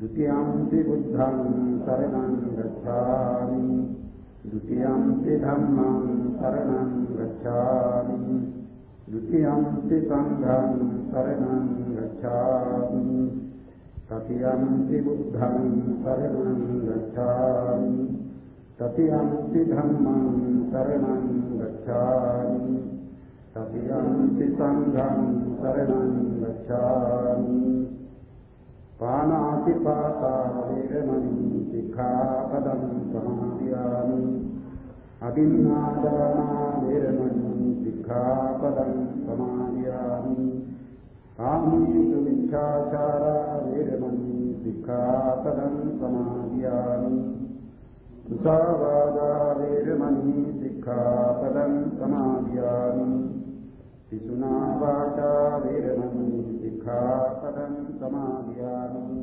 द्वितीयांसि बुद्धं शरणं गच्छामि। द्वितीयांसि धम्मं शरणं गच्छामि। द्वितीयांसि सङ्घं शरणं गच्छामि। तृतीयांसि बुद्धं शरणं गच्छामि। तृतीयांसि धम्मं शरणं गच्छामि। तृतीयांसि सङ्घं शरणं गच्छामि। සංඝං සරණං ගච්ඡාමි පානාති පාතා වේරමණී සික්ඛාපදං සමාදියාමි අදින්නාදානා වේරමණී සික්ඛාපදං සමාදියාමි කාමීසු විච්ඡාචාරා වේරමණී සික්ඛාපදං සමාදියාමි සුසාවාදා වේරමණී සික්ඛාපදං සමාදියාමි පිසුනා වාචා වේරමණී සික්ඛාපදං සමාදියාමි।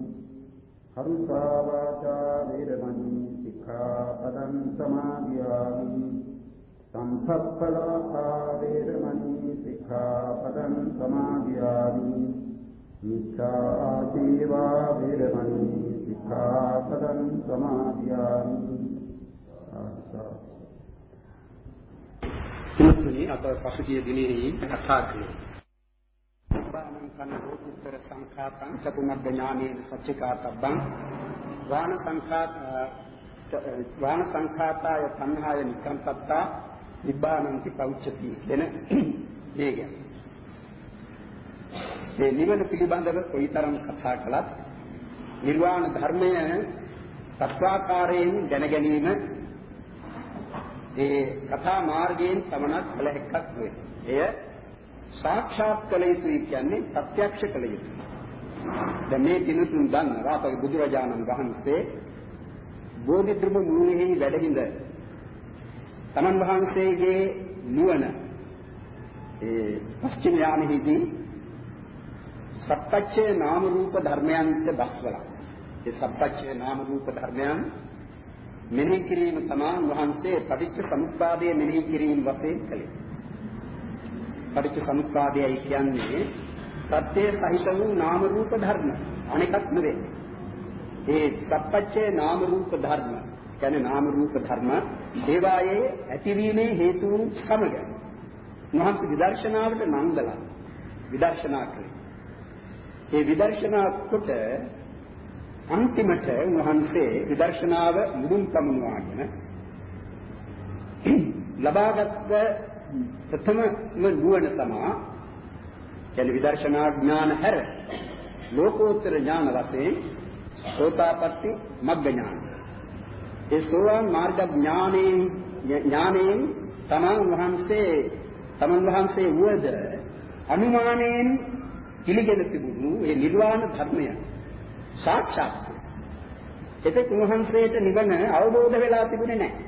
කරුසා වාචා වේරමණී සික්ඛාපදං සමාදියාමි। සම්පප්පලාපා වේරමණී සික්ඛාපදං සමාදියාමි। මිච්ඡා ආජීවා වේරමණී සික්ඛාපදං සමාදියාමි। තුනි අප පසුගිය දිනෙහි කතා කළේ. බාමං කන රෝපුත්තර සංඛාතං චතුමග්ග ඥානේන සච්චිකාතබ්බං වාන සංඛාත වාන සංඛාතාය තණ්හාය නිකම්පත්තා නිබ්බානන්ති පෞච්චති දෙන මේක. මේ නිවන පිළිබඳව කොයිතරම් කතා කළත් නිර්වාණ ධර්මය තත්වාකාරයෙන් දැන ගැනීම ඒ කථා මාර්ගයෙන් පමණක් කළ හැක්කක් වේ. එය සාක්ෂාත් කළ යුතුයි කියන්නේ ප්‍රත්‍යක්ෂ කළ යුතුයි. දැන් මේ දිනුතුන් දන්නවා අපගේ බුදුරජාණන් වහන්සේ බෝධිධර්ම මූලෙහි වැඩහිඳ තමන් වහන්සේගේ නුවණ ඒ පස්චිම යානෙහිදී සත්‍ච්ඡේ නාම රූප ධර්මයන්ට බස්වලා ඒ සත්‍ච්ඡේ නාම රූප ධර්මයන් මෙනෙහි කිරීම තමයි වහන්සේ පටිච්ච සමුප්පාදය මෙනෙහි කිරීම වශයෙන් කළේ. පටිච්ච සමුප්පාදයයි කියන්නේ සත්‍ය සහිත වූ නාම රූප ධර්ම අනෙකක් නෙවෙයි. ඒ සත්‍පච්චේ නාම රූප ධර්ම කියන්නේ නාම රූප ධර්ම ඒවායේ ඇතිවීමේ හේතුන් සමග මහන්සි විදර්ශනාවට නංගලා විදර්ශනා කළේ. ඒ විදර්ශනා කොට අන්තිමට උන්වහන්සේ විදර්ශනාව මුදුන් පමුණවාගෙන ලබාගත් ප්‍රථම නුවණ තමයි කියන්නේ විදර්ශනා ඥාන හැර ලෝකෝත්තර ඥාන වශයෙන් සෝතාපට්ටි මග්ග ඥාන. ඒ සෝවාන් මාර්ග ඥානයෙන් ඥානයෙන් තමන් වහන්සේ තමන් වහන්සේ වුවද අනුමානයෙන් පිළිගෙන තිබුණු ඒ නිර්වාණ ධර්මය සාක්ෂාත් එතෙක් උන්වහන්සේට නිවන අවබෝධ වෙලා තිබුණේ නැහැ.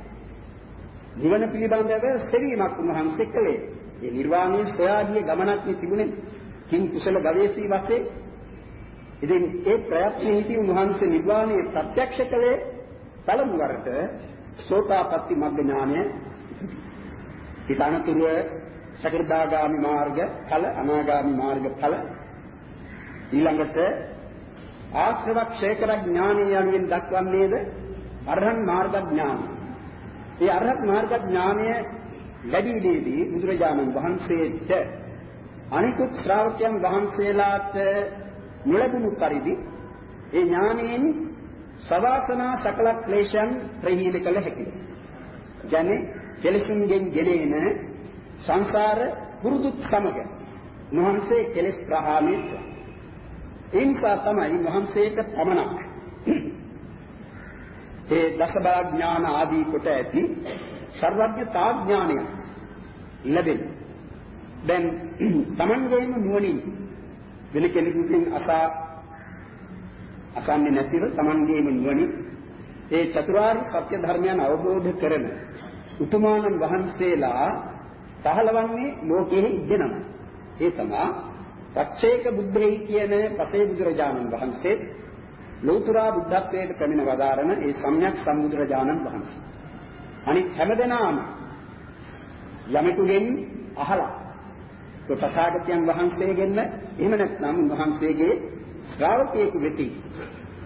නිවන පිළිබඳව සෙවීමක් උන්වහන්සේ කළේ. ඒ නිර්වාණය සොයාගිය ගමනක් මේ තිබුණේ. කිං කුසල ගවේෂී වශයෙන්. ඉතින් ඒ ප්‍රයත්නයේදී උන්වහන්සේ නිර්වාණය ප්‍රත්‍යක්ෂ කළේ පළමු වරට සෝතාපට්ටි මග්ග ඥානය. ඊටනතුරුව සකෘදාගාමි මාර්ග ඵල අනාගාමි මාර්ග ඵල ඊළඟට ආශ්‍රවක්ෂය කර ඥානය යනුවෙන් දක්වන්නේද අරහන් මාර්ග ඥානය. ඒ අරහත් මාර්ග ඥානය ලැබීමේදී බුදුරජාණන් වහන්සේට අනිකුත් ශ්‍රාවකයන් වහන්සේලාට නොලැබුණු පරිදි ඒ ඥානයෙන් සවාසනා සකල ක්ලේශයන් ප්‍රහීන කළ හැකියි. කියන්නේ කෙලෙසුන්ගෙන් ගෙනෙන සංසාර පුරුදුත් සමග නොහන්සේ කෙලෙස් ප්‍රහාණය කළා. ඒ නිසා තමයි වහන්සේට පමණක් ඒ දසබල ඥාන ආදී කොට ඇති සර්වඥතා ඥානය ලැබෙන්නේ. දැන් Tamanගේම නුවණින් වෙන කෙනෙකුගෙන් අසා අසන්නේ නැතිව Tamanගේම නුවණින් ඒ චතුරාර්ය සත්‍ය ධර්මයන් අවබෝධ කරන උතුමාණන් වහන්සේලා පහළවන්නේ ලෝකෙහි ඉගෙනම. ඒ තමයි පච්චේක බුද්ධෙහි කියන පසේ බුදුරජාණන් වහන්සේ ලෞතුරා බුද්ධත්වයට පැමිණ වදාරන ඒ සම්්‍යක් සම්බුදුරජාණන් වහන්සේ. අනිත් හැමදෙනාම යමෙකුගෙන් අහලා තථාගතයන් වහන්සේගෙන්ම එහෙම නැත්නම් උන්වහන්සේගේ ශ්‍රාවකයෙකු වෙති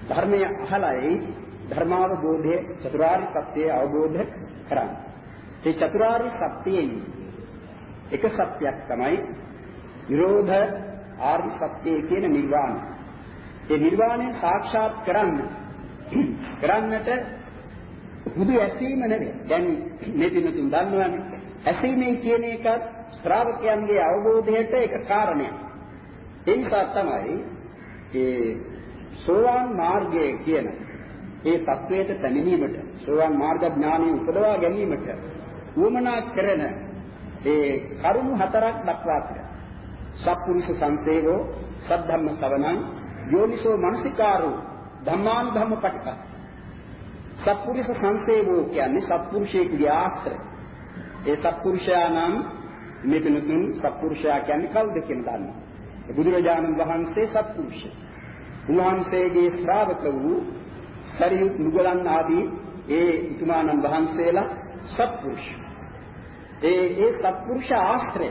ධර්මය අහලායි ධර්මාවබෝධය චතුරාර්ය සත්‍යය අවබෝධ කරන්නේ. ඒ චතුරාර්ය සත්‍යයෙන් එක සත්‍යයක් තමයි නිරෝධ ආර්ය සත්‍යය කියන නිර්වාණය. ඒ නිර්වාණය සාක්ෂාත් කරන්න කරන්නට බුදු ඇසීම නෙවෙයි. දැන් මේ දිනතුන් දන්නවනේ ඇසීමේ කියන එක ශ්‍රාවකයන්ගේ අවබෝධයට එක කාරණයක්. ඒ නිසා තමයි ඒ සෝවාන් මාර්ගය කියන ඒ தത്വයට පැමිණීමට සෝවාන් මාර්ග ඥානය උපදවා ගැනීමට වමනා කරන ඒ කරුණු හතරක් දක්වා තියෙනවා. සත්පුරුෂ සංසේවෝ, සද්ධම්ම ශ්‍රවණං, යෝනිසෝ මනසිකාරෝ ධම්මානුධම්ම පටිපද. සත්පුරුෂ සංසේවෝ කියන්නේ සත්පුරුෂයෙකුගේ ආශ්‍රය. ඒ සත්පුරුෂයා නම් මේ පිනුතුන් සත්පුරුෂයා කියන්නේ කවුද කියන දන්නවා. බුදුරජාණන් වහන්සේ සත්පුරුෂය. උන්වහන්සේගේ ශ්‍රාවක වූ සරියුත් මුගලන් ආදී ඒ උතුමාණන් වහන්සේලා සත්පුරුෂ. ඒ ඒ සත්පුරුෂ ආශ්‍රය.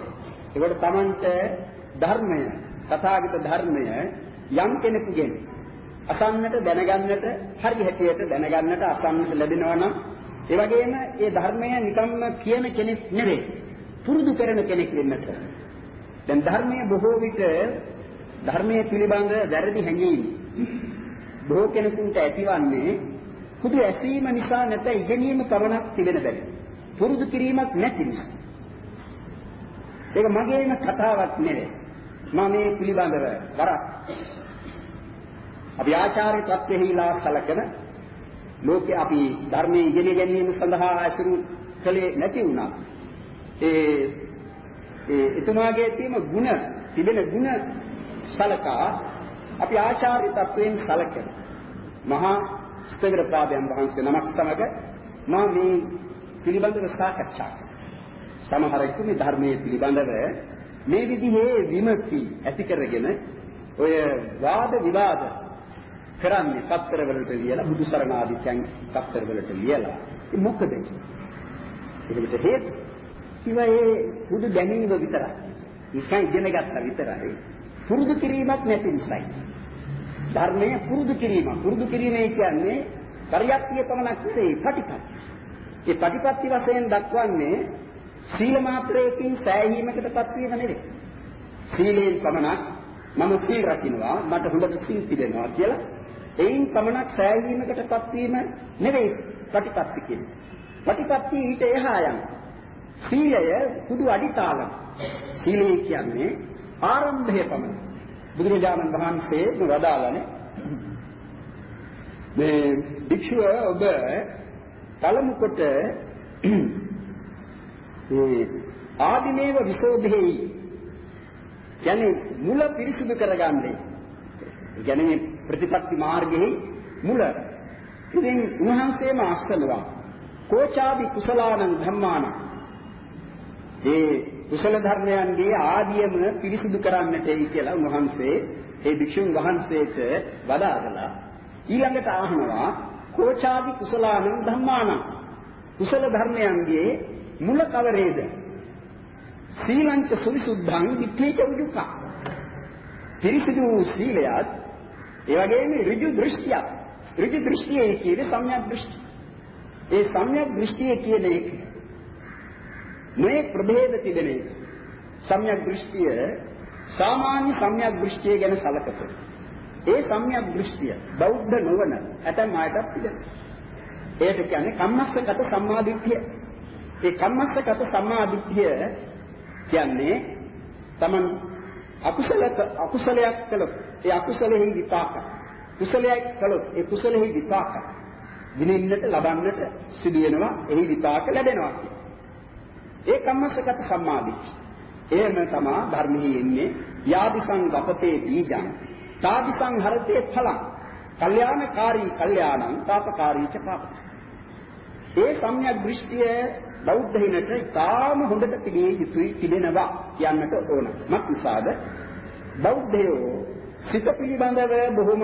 ඒකට Tamanට ධර්මය, තථාගත ධර්මය යම් කෙනෙකුගෙන් අසන්නට දැනගන්නට හරි හැටියට දැනගන්නට අසන්නට ලැබෙනවා නම් ඒ වගේම ඒ ධර්මය නිකම්ම කියන කෙනෙක් නෙවෙයි. පුරුදු කරන කෙනෙක් වෙන්නට. දැන් ධර්මයේ බොහෝ විට ධර්මයේ පිළිබඳ වැරදි හැඟීම් බොහෝ කෙනෙකුට ඇතිවන්නේ කුඩු ඇසීම නිසා නැත ඉගෙනීම පමණක් තිබෙන බැරි. පුරුදු කිරීමක් නැති නිසා. ඒක මගේම කතාවක් නෙවෙයි. මම මේ පිළිබඳව වරක් අපි ආචාර්ය තත්ත්වෙහිලා සැලකන ලෝකේ අපි ධර්මයේ ඉගෙන ගැනීම සඳහා අසුරු කලේ නැති වුණා. ඒ ඒ එතුමාගේ තියෙන ಗುಣ තිබෙන ಗುಣ සලකා අපි ආචාර්ය තත්වයෙන් සලකන මහා ස්ථවිරපාදයන් වහන්සේ නමක් සමග මා මේ පිළිබඳව සාකච්ඡා කරනවා. සමහරෙකු මේ ධර්මයේ පිළිබඳව මේ විදිහේ විමති ඇති කරගෙන ඔය වාද විවාද කරන්නේ පත්තර වලට ලියලා බුදු සරණ ආදී කියන් පත්තර වලට ලියලා. ඒ මොකද? ඒකට හේතු ඉතින් ඒ බුදු දැනීම විතරයි. නිකන් ඉගෙන ගත්තා විතරයි. පුරුදු කිරීමක් නැති නිසායි. ධර්මයේ පුරුදු කිරීම. පුරුදු කිරීමේ කියන්නේ පරියක්තිය පමණක් නෙවෙයි ප්‍රතිපත්ති ඒ ප්‍රතිපත්ති වශයෙන් දක්වන්නේ සීල මාත්‍රයකින් සෑහීමකටපත් වීම නෙවෙයි. සීලයෙන් පමණක් මම සීල් රකින්නවා මට හොඳට සීල් පිළිනවා කියලා එයින් පමණක් සෑහීමකටපත් වීම නෙවෙයි ප්‍රතිපත්ති කියන්නේ. ප්‍රතිපත්ති ඊට එහා යන. සීලය කුඩු අඩිතාලම. සීලය කියන්නේ ආරම්භය පමණයි. බුදුරජාණන් වහන්සේ වදාළනේ මේ භික්ෂුව ඔබ පළමු කොට ඒ ආදිමේව විසෝධෙහි කියන්නේ මුල පිරිසුදු කරගන්නේ. කියන්නේ මේ ප්‍රතිපත්ති මාර්ගෙහි මුල. ඉතින් උන්වහන්සේම අස්තනවා. කෝචාදි කුසලානං ධම්මාන. ඒ කුසල ධර්මයන්ගේ ආදියම පිරිසුදු කරන්නටයි කියලා උන්වහන්සේ ඒ භික්ෂුන් වහන්සේට වදාළා. ඊළඟට අහනවා කෝචාදි කුසලානං ධම්මාන. කුසල ධර්මයන්ගේ මුල කවරේද? සීලංච සවිසුද්ධං විත්තේච උජුකා. පිරිසිදු සීලයත් ඒ වගේම ඍජු දෘෂ්ටියක්. ඍජු දෘෂ්ටියේ කියන්නේ සම්‍යක් දෘෂ්ටි. ඒ සම්‍යක් දෘෂ්ටිය කියන එක මේ ප්‍රභේද තිබෙන එක. සම්‍යක් දෘෂ්ටිය සාමාන්‍ය සම්‍යක් දෘෂ්ටිය ගැන සැලකතොත් ඒ සම්‍යක් දෘෂ්ටිය බෞද්ධ නොවන ඇතැම් අයටත් තිබෙනවා. ඒකට කියන්නේ කම්මස්සගත සම්මාදිට්ඨිය. ඒ කම්මස්සගත සම්මාදිට්ඨිය කියන්නේ Taman අකුසල අකුසලයක් කළොත් ඒ අකුසලෙහි විපාක. කුසලයක් කළොත් ඒ කුසලෙහි විපාක. විනින්නට ලබන්නට සිදු වෙනවා එහි විපාක ලැබෙනවා ඒ කම්මස්සගත සම්මාදිට්ඨිය. එහෙම තමා ධර්මෙහි එන්නේ යාදිසං වපතේ බීජං තාදිසං හරතේ ඵලං කල්යාණකාරී කල්යාණං පාපකාරී ච පාප. ඒ සම්‍යක් දෘෂ්ටිය බෞද්ධ හිනට ඉතාම හොඳට පිළිගිය යුතුයි තිබෙනවා කියන්නට ඕන. මක් නිසාද? බෞද්ධයෝ සිත පිළිබඳව බොහොම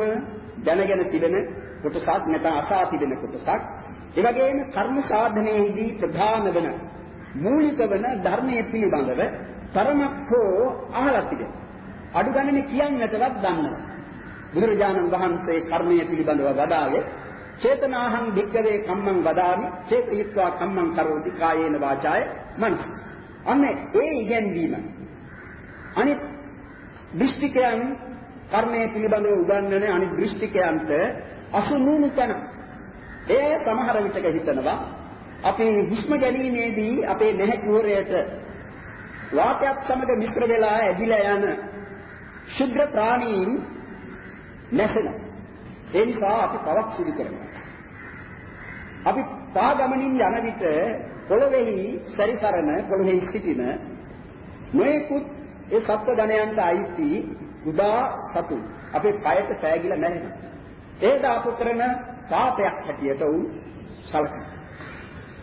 දැනගෙන තිබෙන කොටසක් නැත්නම් අසා තිබෙන කොටසක්. ඒ වගේම කර්ම සාධනයේදී ප්‍රධාන වෙන මූලික වෙන ධර්මයේ පිළිබඳව තරමක් හෝ අහලා තිබෙනවා. අඩු ගණනේ කියන්නටවත් දන්නවා. බුදුරජාණන් වහන්සේ කර්මයේ පිළිබඳව වදාළේ චේතනාහං භික්කවේ කම්මං වදාමි චේතීත්වා කම්මං කරෝති කායේන වාචාය මනස. අන්නේ ඒ ඉගැන්වීම. අනිත් දෘෂ්ටිකයන් කර්මයේ පිළිබඳව උගන්වන අනිත් දෘෂ්ටිකයන්ට අසුනුනු තන. ඒ සමහර විටක හිතනවා අපි හුස්ම ගැනීමේදී අපේ නැහැ කුහරයට වාතයත් සමග මිශ්‍ර වෙලා ඇදිලා යන ශුද්ධ ප්‍රාණීන් නැසෙනවා. ඒ නිසා අපි පවක් සිදු කරනවා. අපි පාගමනින් යන විට පොළොවේහි සැරිසරන පොළොවේහි සිටින නොයෙකුත් ඒ සත්ව ගණයන්ට අයිති උදා සතු අපේ পায়ට පෑගිලා නැහැ. ඒ දාපු කරන පාපයක් හැටියට උන් සලකනවා.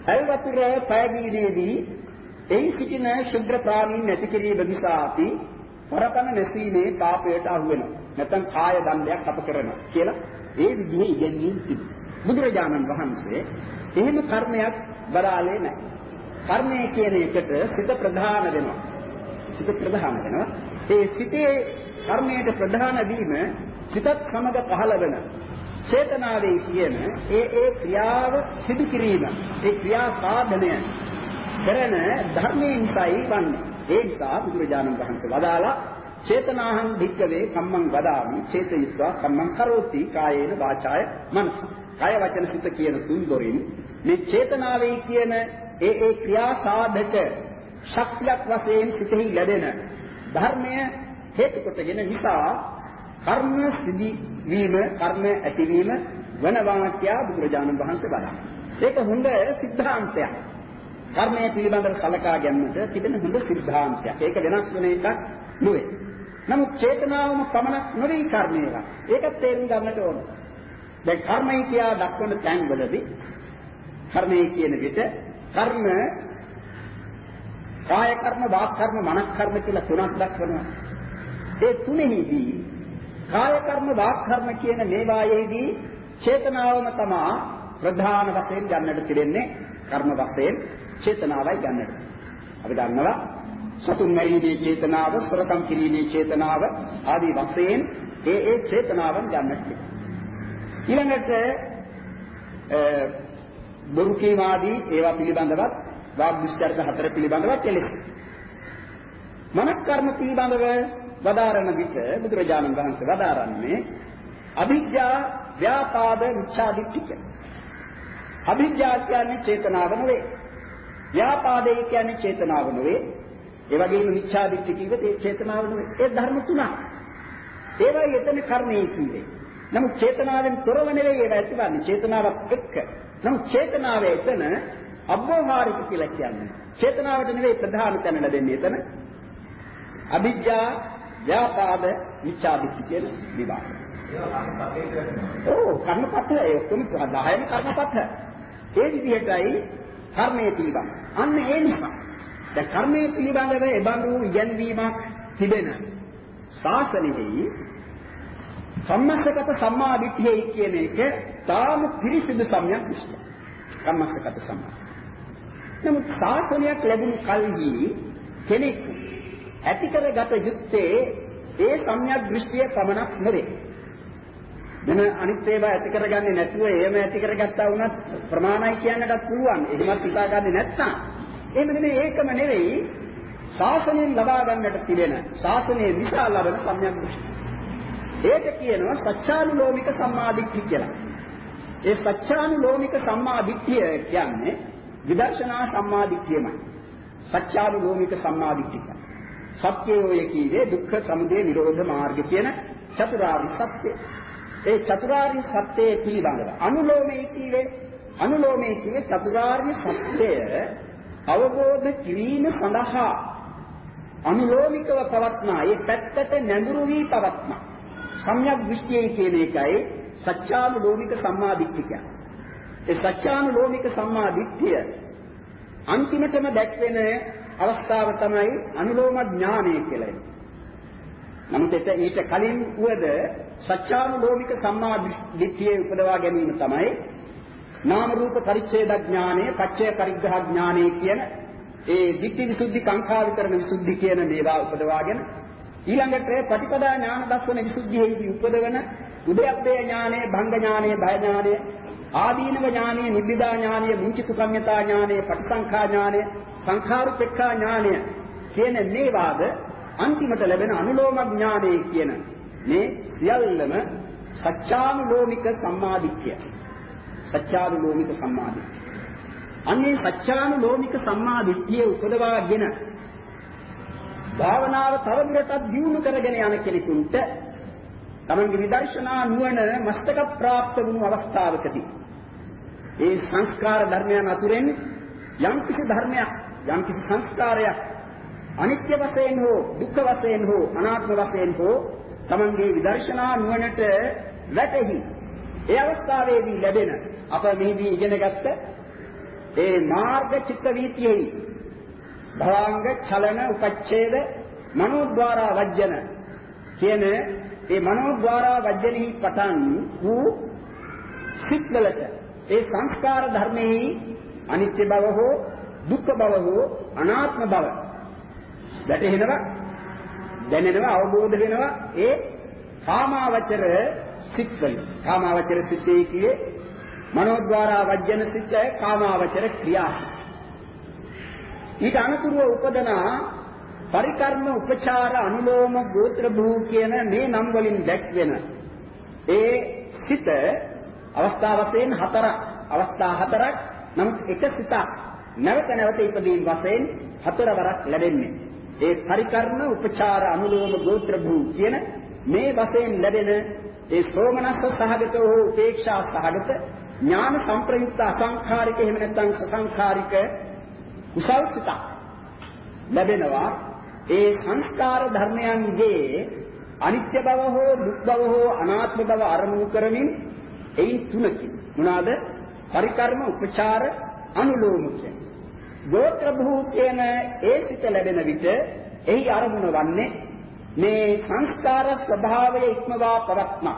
ඇල් වතුර පෑගීමේදී එහි සිටින ශුද්ධ ප්‍රාණීන් නැති කිරීම නිසා අපි පරපණ නැසීමේ පාපයට අහු වෙනවා. නැත්නම් කාය දණ්ඩයක් අප කරනවා කියලා ඒ විදිහේ ඉගැන්වීම් තිබුණා. බුදුරජාණන් වහන්සේ එහෙම කර්මයක් බලාලේ නැහැ. කර්මය කියන එකට සිත ප්‍රධාන වෙනවා. සිත ප්‍රධාන වෙනවා. ඒ සිතේ කර්මයට ප්‍රධාන වීම සිතත් සමග පහළ වෙන චේතනාවේ කියන ඒ ඒ ක්‍රියාව සිදු කිරීම ඒ ක්‍රියා සාධනය කරන ධර්මයේ නිසායි වන්නේ. ඒ නිසා බුදුරජාණන් වහන්සේ වදාලා චේතනාහං භික්කවේ කම්මං වදාමි චේතයිත්වා කම්මං කරෝති කායේන වාචාය මනස. කය වචන සිත කියන තුන් දොරින් මේ චේතනාවේ කියන ඒ ඒ ක්‍රියා සාධක ශක්තියක් වශයෙන් සිතෙහි ලැබෙන ධර්මය හේතු කොටගෙන නිසා කර්ම සිදි වීම කර්ම ඇතිවීම වනවා කියා බුදුරජාණන් වහන්සේ වදාළා. ඒක හොඳ සිද්ධාන්තයක්. කර්මයේ පිළිබඳව සලකා ගැනීමට තිබෙන හොඳ සිද්ධාන්තයක්. ඒක වෙනස් වෙන එකක් නෙවෙයි. නමුත් චේතනාවම පමණක් නොවේ කර්මයක. ඒකත් තේරුම් ගන්නට ඕන. දැන් කර්මය කියා දක්වන තැන්වලදී කර්මය කියන විට කර්ම කාය කර්ම, වාක් කර්ම, මනස් කර්ම කියලා තුනක් දක්වනවා. ඒ තුනෙහිදී කාය කර්ම, වාක් කර්ම කියන මේවායේදී චේතනාවම තමා ප්‍රධාන වශයෙන් ගන්නට පිළිෙන්නේ කර්ම වශයෙන් චේතනාවයි ගන්නට. අපි දන්නවා සතුන් මැරීමේ චේතනාව, සොරකම් කිරීමේ චේතනාව ආදී වශයෙන් ඒ ඒ චේතනාවන් ගන්නට. ඊළඟට බොරු කීම ආදී ඒවා පිළිබඳවත් වාග් දුස්චරිත හතර පිළිබඳවත් කෙලෙස්. මනක් කර්ම පිළිබඳව වදාරන විට බුදුරජාණන් වහන්සේ වදාරන්නේ අභිජ්ජා ව්‍යාපාද මිච්ඡාදිට්ඨික. අභිජ්ජා කියන්නේ චේතනාව නෙවේ. ව්‍යාපාදේ කියන්නේ චේතනාව නෙවේ. ඒ වගේම මිච්ඡාදිට්ඨි කිව්වෙත් ඒ චේතනාව නෙවේ. ඒ ධර්ම තුනක්. ඒවයි එතන කර්මයේ කිව්වේ. නමුත් චේතනාවෙන් තොරව නෙවෙයි ඒවා ඇතිවන්නේ. චේතනාවක් එක්ක. නමුත් චේතනාව එතන අබ්බෝහාරික කියලා කියන්නේ. චේතනාවට නෙවෙයි ප්‍රධාන තැන ලැබෙන්නේ එතන. අභිජ්ජා ව්‍යාපාද මිච්ඡාදිට්ඨි කියන විභාග. ඔව් කර්මපත ඒ ඔක්කොම 10ම කර්මපත. ඒ විදිහටයි කර්මයේ පිළිබඳ. අන්න ඒ නිසා දැන් කර්මයේ පිළිබඳව එබඳු ඉගැන්වීමක් තිබෙන ශාසනයෙහි සම්මස්සගත සම්මාදිට්ඨියයි කියන එක තාම පිරිසිදු සම්‍යක් විශ්ල. සම්මස්සගත සම්මා. නමුත් ශාසනයක් ලැබුණු කල්හි කෙනෙක් ඇති කරගත යුත්තේ ඒ සම්‍යක් දෘෂ්ටිය පමණක් නෙවේ. වෙන අනිත් ඒවා ඇති කරගන්නේ නැතුව එහෙම ඇති කරගත්තා වුණත් ප්‍රමාණයි කියන්නටත් පුළුවන්. එහෙමත් හිතාගන්නේ නැත්නම් එහෙම නෙමෙයි ඒකම නෙවෙයි ශාසනයෙන් ලබා ගන්නට තිබෙන ශාසනයේ නිසා ලබන සම්‍යක් දෘෂ්ටි. ඒක කියනවා සත්‍යානුලෝමික සම්මාදිට්ඨිය කියලා. ඒ සත්‍යානුලෝමික සම්මාදිට්ඨිය කියන්නේ විදර්ශනා සම්මාදිට්ඨියමයි. සත්‍යානුලෝමික සම්මාදිට්ඨිය. සත්‍යෝය කීවේ දුක්ඛ සමුදය නිරෝධ මාර්ග කියන චතුරාර්ය සත්‍ය. ඒ චතුරාර්ය සත්‍යය පිළිබඳව අනුලෝමයේ කීවේ අනුලෝමයේ කීවේ චතුරාර්ය සත්‍යය අවබෝධ කිරීම සඳහා අනුලෝමිකව පවත්නා ඒ පැත්තට නැඹුරු වී පවත්නා සම්‍යක් දෘෂ්ටියේ කියන එකයි සත්‍යානුලෝමික සම්මාදිට්ඨිය. ඒ සත්‍යානුලෝමික සම්මාදිට්ඨිය අන්තිමටම දැක්වෙන අවස්ථාව තමයි අනුලෝම ඥානය කියලා. නමුත් ඊට කලින් උවද සත්‍යානුලෝමික සම්මාදිට්ඨිය උපදවා ගැනීම තමයි නාම රූප පරිච්ඡේද ඥානය, පච්චය පරිග්‍රහ ඥානය කියන ඒ ditthi visuddhi කාංකා විතරණ විසුද්ධි කියන මේවා උපදවාගෙන ඊළඟට ප්‍රතිපදා ඥාන දස්වන විසුද්ධියේදී උපදවන උදයබ්බේ ඥානය, භංග ඥානය, බය ඥානය, ආදීනව ඥානය, නිබ්බිදා ඥානය, මුංචිතු කම්යතා ඥානය, පටිසංඛා ඥානය, සංඛාරුපෙක්ඛා ඥානය කියන මේවාද අන්තිමට ලැබෙන අනුලෝම ඥානය කියන මේ සියල්ලම සත්‍යානුලෝමික සම්මාදිට්ඨිය. සත්‍යානුලෝමික සම්මාදිට්ඨිය. අන්නේ සත්‍යානුලෝමික සම්මාදිට්ඨිය උපදවාගෙන භාවනාව තවදුරටත් දියුණු කරගෙන යන කෙනෙකුට තමන්ගේ විදර්ශනා නුවණ මස්තක ප්‍රාප්ත වුණු අවස්ථාවකදී ඒ සංස්කාර ධර්මයන් අතුරෙන් යම්කිසි ධර්මයක් යම්කිසි සංස්කාරයක් අනිත්‍ය වශයෙන් හෝ දුක්ඛ වශයෙන් හෝ අනාත්ම වශයෙන් හෝ තමන්ගේ විදර්ශනා නුවණට වැටහි ඒ අවස්ථාවේදී ලැබෙන අප මෙහිදී ඉගෙනගත්ත ඒ මාර්ග චිත්ත වීතියෙහි භවංග චලන උපච්ඡේද මනෝද්වාරා වජ්ජන කියන ඒ මනෝද්වාරා වජ්ජනෙහි පටන් වූ සිත්වලට ඒ සංස්කාර ධර්මෙහි අනිත්‍ය බව හෝ දුක්ඛ බව හෝ අනාත්ම බව වැටහෙනවා දැනෙනවා අවබෝධ වෙනවා ඒ කාමාවචර සිත්වල කාමාවචර සිතේ කියේ මනෝද්වාරා වජ්ජන සිත්ය කාමාවචර ක්‍රියාසිත. ඊට අනුතුරුව උපදනා පරිකර්ම උපචාර අනුලෝම ගෝත්‍ර භූ කියන මේ නම් වලින් දැක්වෙන ඒ සිත අවස්ථා වශයෙන් හතරක්. අවස්ථා හතරක් නමුත් එක සිතක්. නැවත නැවත ඉදීන් වශයෙන් හතරවරක් ලැබෙන්නේ. ඒ පරිකර්ම උපචාර අනුලෝම ගෝත්‍ර භූ කියන මේ වශයෙන් ලැබෙන ඒ සෝමනස්ස සහගත වූ උපේක්ෂා සහගත ඥාන සංප්‍රයුක්ත අසංඛාරික එහෙම නැත්නම් සසංඛාරික කුසල් සිතක් ලැබෙනවා. ඒ සංස්කාර ධර්මයන්ගේ අනිත්‍ය බව හෝ දුක් බව හෝ අනාත්ම බව අරමුණු කරමින් එයින් තුනකින් මොනවාද? පරිකර්ම උපචාර අනුලෝම කියන්නේ. ගෝත්‍ර භූ කියන ඒ සිත ලැබෙන විට එහි අරමුණ වන්නේ මේ සංස්කාර ස්වභාවය ඉක්මවා පවත්නා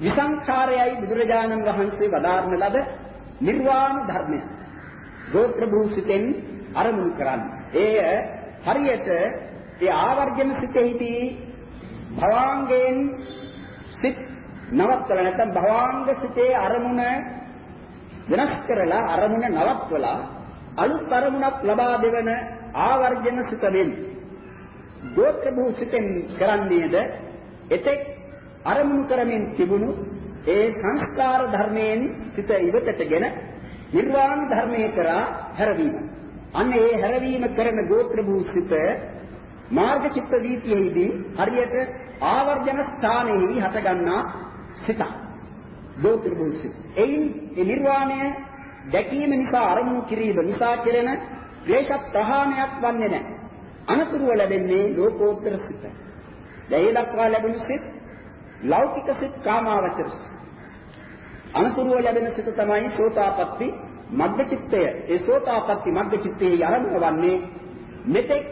විසංඛාරයයි බුදුරජාණන් වහන්සේ වදාරන ලද නිර්වාණ ධර්මය ගෝත්‍ර භූ සිතෙන් අරමුණු කරන්නේ. එය හරියට ඒ ආවර්ජන සිතෙහිදී භවාංගයෙන් සිත් නවත්තල නැත්නම් භවාංග සිතේ අරමුණ වෙනස් කරලා අරමුණ නවත්වලා අලුත් අරමුණක් ලබා දෙවන ආවර්ජන සිතෙන් ගෝත්‍ර භූ සිතෙන් කරන්නේද එතෙක් අරමුණු කරමින් තිබුණු ඒ සංස්කාර ධර්මයෙන් සිත ඉවතටගෙන නිර්වාණ ධර්මයේ කරා හැරවීම. අන්න ඒ හැරවීම කරන ගෝත්‍ර භූසිත මාර්ග චිත්ත වීතියෙහිදී හරියට ආවර්ජන ස්ථානයේ හටගන්නා සිත. ගෝත්‍ර භූසිත. එයින් ඒ නිර්වාණය දැකීම නිසා අරමුණු කිරීම නිසා කෙරෙන ක්ලේශ ප්‍රහාණයක් වන්නේ නැහැ. අනතුරුව ලැබෙන්නේ ලෝකෝත්තර සිත. දැන් ඒ දක්වා ලැබුණු සිත් ලෞකික සිත් කාමාවචර සිත්. අනතුරුව ලැබෙන සිත තමයි සෝතාපට්ටි මග්ග චිත්තය. ඒ සෝතාපට්ටි මග්ග චිත්තයේ ආරම්භ වන්නේ මෙතෙක්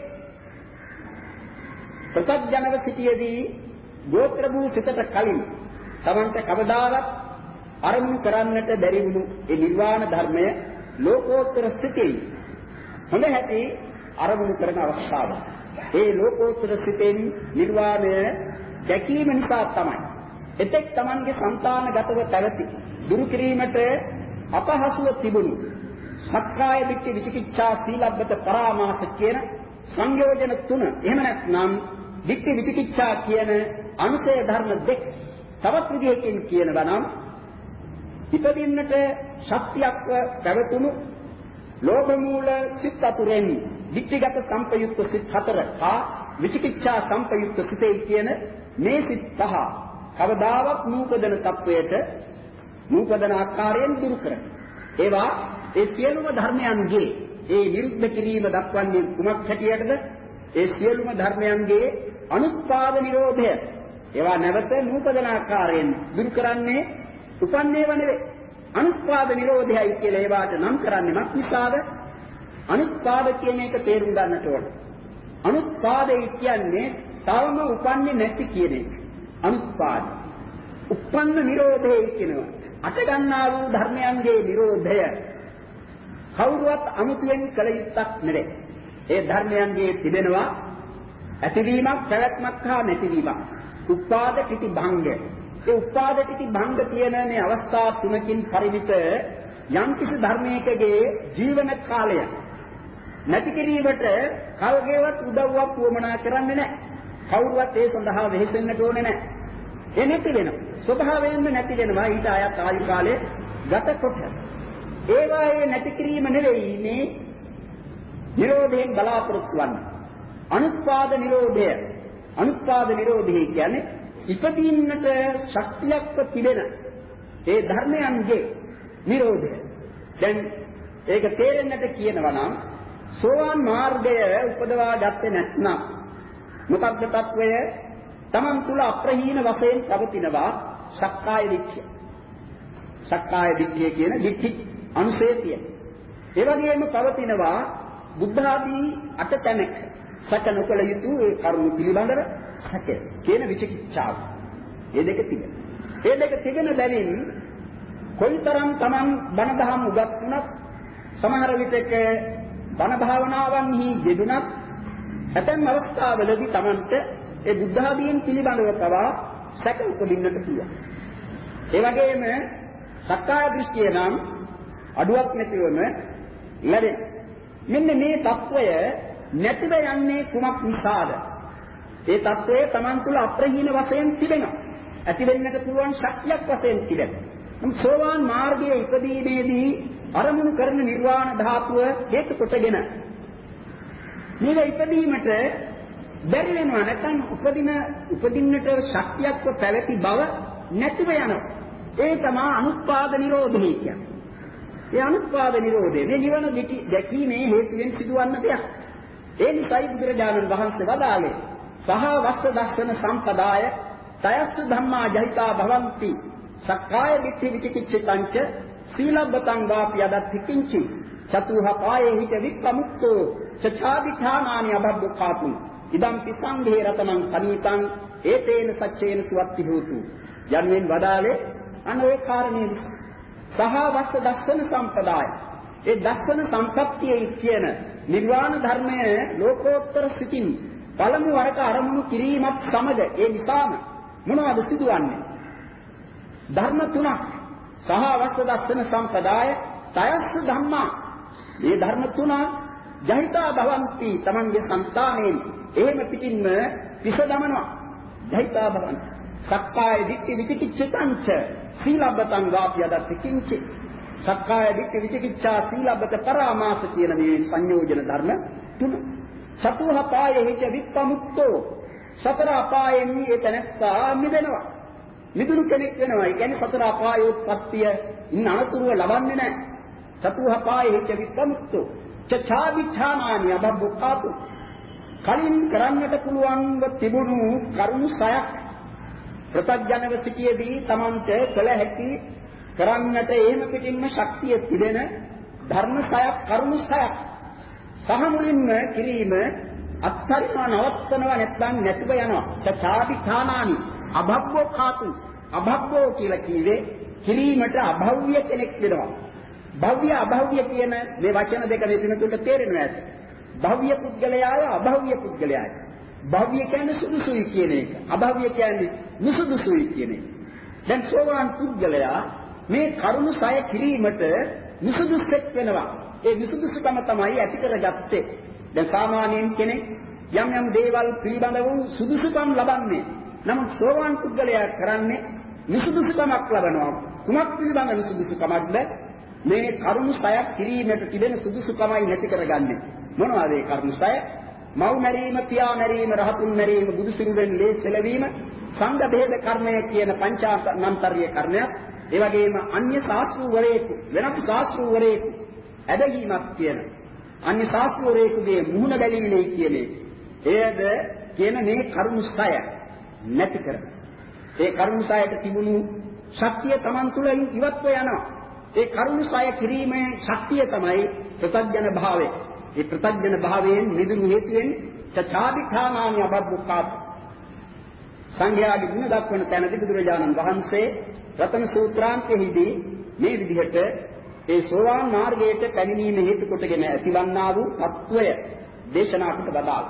ප්‍රත්‍යඥව සිටියේදී ගෝත්‍ර භූ සිතට කලින් තමන්ට කවදාවත් අරමුණු කරන්නට බැරි වුණු ඒ නිර්වාණ ධර්මය ලෝකෝත්තර සිතේ හොඳ හැටි අරමුණු කරන අවස්ථාව. ඒ ලෝකෝත්තර සිතෙන් නිර්වාණය දැකීම නිසා තමයි එතෙක් Tamange సంతానගතව පැවති දුරු කිරීමට අපහසුව තිබුණු සක්කාය පිටි විචිකිච්ඡා සීලබ්බත පරාමාස කියන සංයෝජන තුන එහෙම නැත්නම් වික්ටි විචිකිච්ඡා කියන අනුසය ධර්ම දෙක තවත් විදිහකින් කියනවා නම් ඉපදින්නට ශක්තියක්ව පැවතුණු ලෝභ මූල සිත් අතුරෙන් දික්තිගත සංපයුක්ත සිත් හතර හා විචිකිච්ඡා සංපයුක්ත සිතේ කියන මේ සිත් පහ කවදාවත් නූපදන තත්වයට නූපදන ආකාරයෙන් දුරු කරන. ඒවා ඒ සියලුම ධර්මයන්ගේ ඒ විරුද්ධ කිරීම දක්වන්නේ කුමක් හැටියටද? ඒ සියලුම ධර්මයන්ගේ අනුත්පාද නිරෝධය. ඒවා නැවත නූපදන ආකාරයෙන් දුරු කරන්නේ උපන්නේව නෙවෙයි. අනුත්පාද නිරෝධයයි කියලා ඒවාට නම් කරන්නේ මක් නිසාද? අනුත්පාද කියන එක තේරුම් ගන්නට ඕන. අනුත්පාදේ කියන්නේ තවම උපන්නේ නැති කියන එක. අනුත්පාද. උපන්න නිරෝධය කියනවා. අට ගන්නා වූ ධර්මයන්ගේ නිරෝධය කවුරුවත් අමුතුවෙන් කළ යුත්තක් නෙවේ. ඒ ධර්මයන්ගේ තිබෙනවා ඇතිවීමක් පැවැත්මක් හා නැතිවීමක්. උපාද කිති භංගය. ඒ උපාද කිති භංග කියන මේ අවස්ථා තුනකින් පරිමිත යම්කිසි ධර්මයකගේ ජීවන කාලය නැති කිරීමට කල්ගේවත් උදව්වක් වුවමනා කරන්නේ නැහැ. කවුරුවත් ඒ සඳහා වෙහෙසෙන්නට ඕනේ නැහැ. ඒ නැති වෙනවා. ස්වභාවයෙන්ම නැති වෙනවා ඊට ආයත් ආයු කාලේ ගත කොට. ඒවායේ නැති කිරීම නෙවෙයි මේ නිරෝධයෙන් බලාපොරොත්තු වන්නේ. අනුත්පාද නිරෝධය. අනුත්පාද නිරෝධය කියන්නේ ඉපදීන්නට ශක්තියක්ව තිබෙන ඒ ධර්මයන්ගේ නිරෝධය. දැන් ඒක තේරෙන්නට කියනවා නම් සෝවාන් මාර්ගය උපදවා ගත්තේ නැත්නම් මොකක්ද తත්වය? Taman තුල අප්‍රහීන වශයෙන් පවතිනවා සක්කාය දිට්ඨිය. සක්කාය දිට්ඨිය කියන දිට්ඨි අනුසය තියෙන. ඒ වගේම පවතිනවා බුද්ධ ආදී අට තැනක සැක නොකළ යුතු ඒ කරුණු පිළිබඳව සැකය කියන විචිකිච්ඡාව. මේ දෙක තිබෙන. මේ දෙක තිබෙන බැවින් කොයිතරම් Taman බණ දහම් උගත් වුණත් සමහර විටක බණ භාවනාවන්හි යෙදුණත් ඇතැම් අවස්ථාවලදී Tamanට ඒ බුද්ධ ආදීන් පිළිබඳව පවා සැක උපදින්නට පුළුවන්. ඒ වගේම සක්කාය දෘෂ්ටිය නම් අඩුවක් නැතිවම ලැබෙන. මෙන්න මේ తত্ত্বය නැතිව යන්නේ කුමක් නිසාද? ඒ తත්වයේ Taman තුල අප්‍රහීන වශයෙන් තිබෙනවා. ඇති වෙන්නට පුළුවන් ශක්තියක් වශයෙන් තිබෙනවා. නම් සෝවාන් මාර්ගයේ ඉපදීමේදී අරමුණු කරන නිර්වාණ ධාතුව හේතු කොටගෙන මේක ඉපදීමට බැරි වෙනවා නැත්නම් උපදින උපදින්නට ශක්තියක්ව පැවති බව නැතිව යනවා. ඒ තමයි අනුත්පාද නිරෝධය කියන්නේ. ඒ අනුත්පාද නිරෝධය මේ නිවන දැකීමේ හේතුවෙන් සිදුවන්න දෙයක්. ඒ නිසායි බුදුරජාණන් වහන්සේ වදාළේ සහ වස්ස දස්සන සම්පදාය තයස්ස ධම්මා ජහිතා භවಂತಿ සක්කාය දිට්ඨි විචිකිච්ඡිතංච සීලබ්බතං වාපි යදත් කිංචි චතුහ පායේ හිත වික්කමුක්තෝ චඡාදිඨානානි අබබ්බකාතු ඉදම් පිසංඝේ රතනං කනීතං ඒතේන සච්චේන සුවත්ති හෝතු යන්වෙන් වදාලේ අන ඒ කාරණේ නිසා. සහ වස්ස දස්සන සම්පදාය. ඒ දස්සන සම්පත්තියේ කියන නිර්වාණ ධර්මය ලෝකෝත්තර සිතින් පළමු වරක අරමුණු කිරීමත් සමග ඒ නිසාම මොනවද සිදුවන්නේ? ධර්ම තුනක්. සහ අවස්ථ දස්සන සම්පදාය තයස්ස ධම්මා. මේ ධර්ම තුන ජහිතා භවಂತಿ Tamange సంతානෙන්. එහෙම පිටින්ම පිස දමනවා ජහිතා භවಂತಿ. සක්කාය දිට්ඨි විචිකිච්ඡතංච. සීලබ්බතං වාපියදත් කිංචි. සක්කාය දිට්ඨි විචිකිච්ඡා සීලබ්බත පරාමාස කියන මේ සංයෝජන ධර්ම තුන. චතුහ පායේ හිත විප්පමුක්තෝ. සතර අපායෙන් මේ තැනත්තා මිදෙනවා. මිදුණු කෙනෙක් වෙනවා. ඒ කියන්නේ සතර අපායෝත්පත්තිය ඉන්න අනතුරුව ලබන්නේ නැහැ. චතුහ පායේ හිත විප්පමුක්තෝ. චචාවිඨානානි අබබ්බකාතු කලින් කරන්නට පුළුවන්ව තිබුණු කරුණු සයක් ප්‍රත්‍යඥව සිටියේදී Tamante කළ හැකි කරන්නට එහෙම පිටින්ම ශක්තිය තිබෙන ධර්ම සයක් කරුණු සයක්. සහ මුලින්ම කිරීම අත්හරිනවා නවත්තනවා නැත්නම් නැතිව යනවා. චාපිඨානානි අභව්වෝ කාතු. අභව්වෝ කියලා කිව්වේ කිරීමට අභව්‍ය කෙනෙක් වෙනවා. භව්‍ය අභව්‍ය කියන මේ වචන දෙක මේ පිනතුන්ට තේරෙනවා ඇති. භව්‍ය පුද්ගලයාය අභව්‍ය පුද්ගලයාය. භව්‍ය කියන්නේ සුදුසුයි කියන එක. අභව්‍ය කියන්නේ නුසුදුසුයි කියන එක. දැන් සෝවාන් පුද්ගලයා මේ කරුණු සය කිරීමට නුසුදුසෙක් වෙනවා. ඒ නුසුදුසුකම තමයි ඇති කරගත්තේ දැන් සාමාන්‍යයෙන් කෙනෙක් යම් යම් දේවල් පිළිබඳව සුදුසුකම් ලබන්නේ නමුත් සෝවාන් පුද්ගලයා කරන්නේ නිසුදුසුකමක් ලබනවා. කුමක් පිළිබඳ නිසුදුසුකමක්ද? මේ කරුණු සයක් කිරීමට තිබෙන සුදුසුකමයි නැති කරගන්නේ. මොනවද ඒ කරුණු සය? මව් මැරීම, පියා මැරීම, රහතුන් මැරීම, බුදු සිරුරෙන් ලේ සෙලවීම, සංඝ බේද කර්මය කියන පංචානන්තර්ය කර්මයක්. ඒ වගේම අන්‍ය ශාස්ත්‍රූවරයෙකු වෙනත් ශාස්ත්‍රූවරයෙකු ඇදහිීමක් කියන අන්‍ය ශාස්ත්‍රූවරයෙකුගේ මුහුණ බැලීමේ කියන්නේ එයද කියන මේ කරුණු සය නැති කරන. ඒ කරුණාසයට තිබුණු ශක්තිය Taman තුලින් ඉවත්ව යනවා. ඒ කරුණ සය කිරීමේ ශක්තිය තමයි ප්‍රත්‍යඥ භාවය. ඒ ප්‍රත්‍යඥ භාවයෙන් මිදුණු හේතුවෙන් චාදිඨානානි අබද්දුක්කාත් සංඝයාගේ ගුණ දක්වන තැනදී බුදුරජාණන් වහන්සේ රතන සූත්‍රාන්තයේදී මේ විදිහට ඒ සෝවාන් මාර්ගයට පැමිණීම හේතු කොටගෙන ඇතිවන්නා වූ తত্ত্বය දේශනා කොට බදාලා.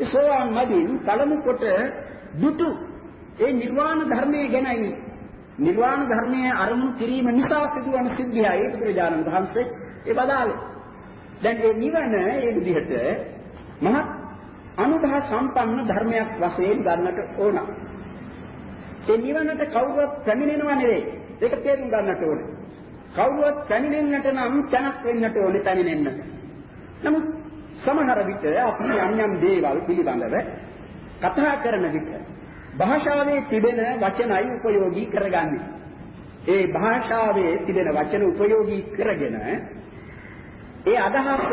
ඒ සෝවාන් මගින් පළමු කොට දුටු ඒ නිර්වාණ ධර්මයේ ගැනයි නිර්වාණ ධර්මයේ අරමුණු කිරීම නිසා සිදුවන සිද්ධියයි ඒක ප්‍රජානන් වහන්සේ ඒ බදාලේ. දැන් මේ නිවන ඒ විදිහට මහත් අනුභව සම්පන්න ධර්මයක් වශයෙන් ගන්නට ඕන. ඒ නිවනට කවුරුත් පැමිණෙනවා නෙවෙයි. ඒක තේරුම් ගන්නට ඕනේ. කවුරුත් පැමිණෙන්නට නම් තැනක් වෙන්නට ඕනේ පැමිණෙන්නට. නමුත් සමහර විට අපි යම් යම් දේවල් පිළිබඳව කතා කරන විට භාෂාවේ තිබෙන වචනයි උපයෝගී කරගන්නේ. ඒ භාෂාවේ තිබෙන වචන උපයෝගී කරගෙන ඒ අදහස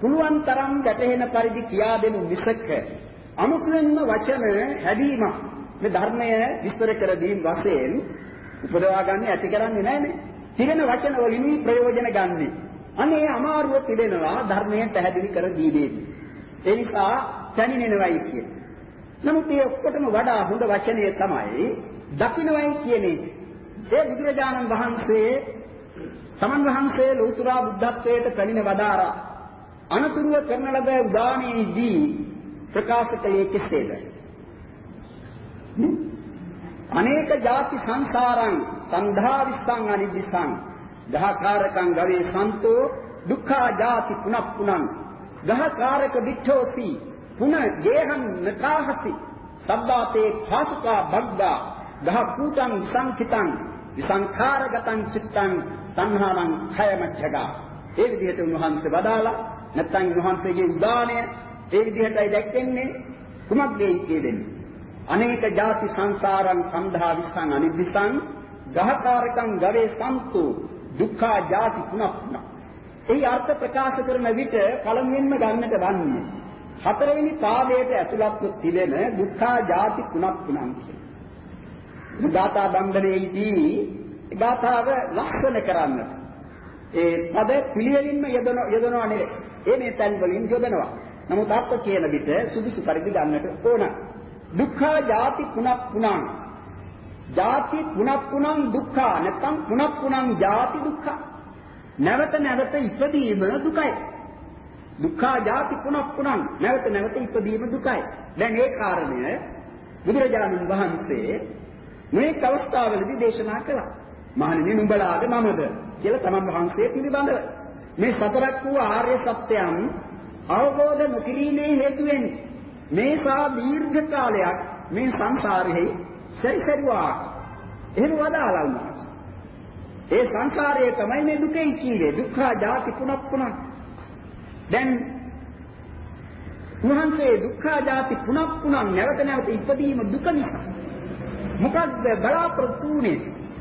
පුළුවන් තරම් ගැටහෙන පරිදි කියා දෙනු මිසක අමුතුවෙන්ම වචන හැදීම මේ ධර්මය විස්තර කර දීම වශයෙන් උපදවා ගන්න ඇති කරන්නේ නැහැනේ. තිරෙන වචන වලින් ප්‍රයෝජන ගන්නෙ. අනේ අමාරුව තිබෙනවා ධර්මයෙන් පැහැදිලි කර දීමේදී. ඒ නිසා තනිනෙනවයි කියන්නේ. නමුත් මේ ඔක්කොටම වඩා හොඳ වචනය තමයි දකින්නවයි කියන එක. ඒ බුදුරජාණන් වහන්සේ තමන් වහන්සේ ලෞතර බුද්ධත්වයට පැමිණ වදාරා අනතුරුව කරන ලද උදානයේදී ප්‍රකාශ කළේ කෙසේද? අනේක ಜಾති සංසාරං සන්ධා විස්සං අනිදිසං ගහකාරකං ගවේ සන්තෝ දුක්ඛා ಜಾති පුනප්පුනං ගහකාරක දිඨෝසි පුන ගේහං නකාහසි. සබ්බාතේ භාසුකා බග්ගා. ගහ කූටං සංකිතං විසංඛාරගතං චිත්තං තණ්හානං khයමච්ඡගා ඒ විදිහට උන්වහන්සේ වදාලා නැත්නම් උන්වහන්සේගේ උදානය ඒ විදිහටයි දැක්කන්නේ කුමක්ද ඒ කියන්නේ අනේක ಜಾති සංසාරං සම්ධා විස්සං අනිද්දිසං ගහකාරකං ගවේ සම්තු දුක්ඛා ಜಾති තුනක් එහි අර්ථ ප්‍රකාශ කරන විට පළමුවෙන්ම ගන්නට වන්නේ හතරවෙනි පාදයට ඇතුළත් තිබෙන දුක්ඛා ಜಾති තුනක් තුනක් කියන. ගාථා බන්ධනයේදී ගාථාව ලස්සන කරන්නට ඒ පද පිළිවෙලින්ම යදන යදනවා නෙවේ. ඒ මේ තැන් වලින් යොදනවා. නමුත් අර්ථ කියන විට සුදුසු පරිදි ගන්නට ඕන. දුක්ඛා ජාති පුනක් පුනං ජාති පුනක් පුනං දුක්ඛා නැත්නම් පුනක් පුනං ජාති දුක්ඛා. නැවත නැවත ඉපදීම දුකයි. දුක්ඛා ජාති පුනක් පුනං නැවත නැවත ඉපදීම දුකයි. දැන් ඒ කාරණය බුදුරජාණන් වහන්සේ මේ අවස්ථාවලදී දේශනා කළා. මහණෙනි නුඹලාද මමද? කියලා තමන් වහන්සේ පිළිබඳව. මේ සතරක් වූ ආර්ය සත්‍යයන් අවබෝධ නොකිරීමේ හේතුවෙන් මේසා දීර්ඝ කාලයක් මේ සංසාරෙහි සැරිසරුවා එහෙම වදාලා උන්වහන්සේ. ඒ සංසාරයේ තමයි මේ දුකයි කීවේ දුක්ඛා ජාති පුනප්පුන. දැන් උන්වහන්සේ දුක්ඛා ජාති පුනප්පුන නැවත නැවත ඉපදීම දුක නිසා. මොකද්ද බලාපොරොත්තු වුනේ?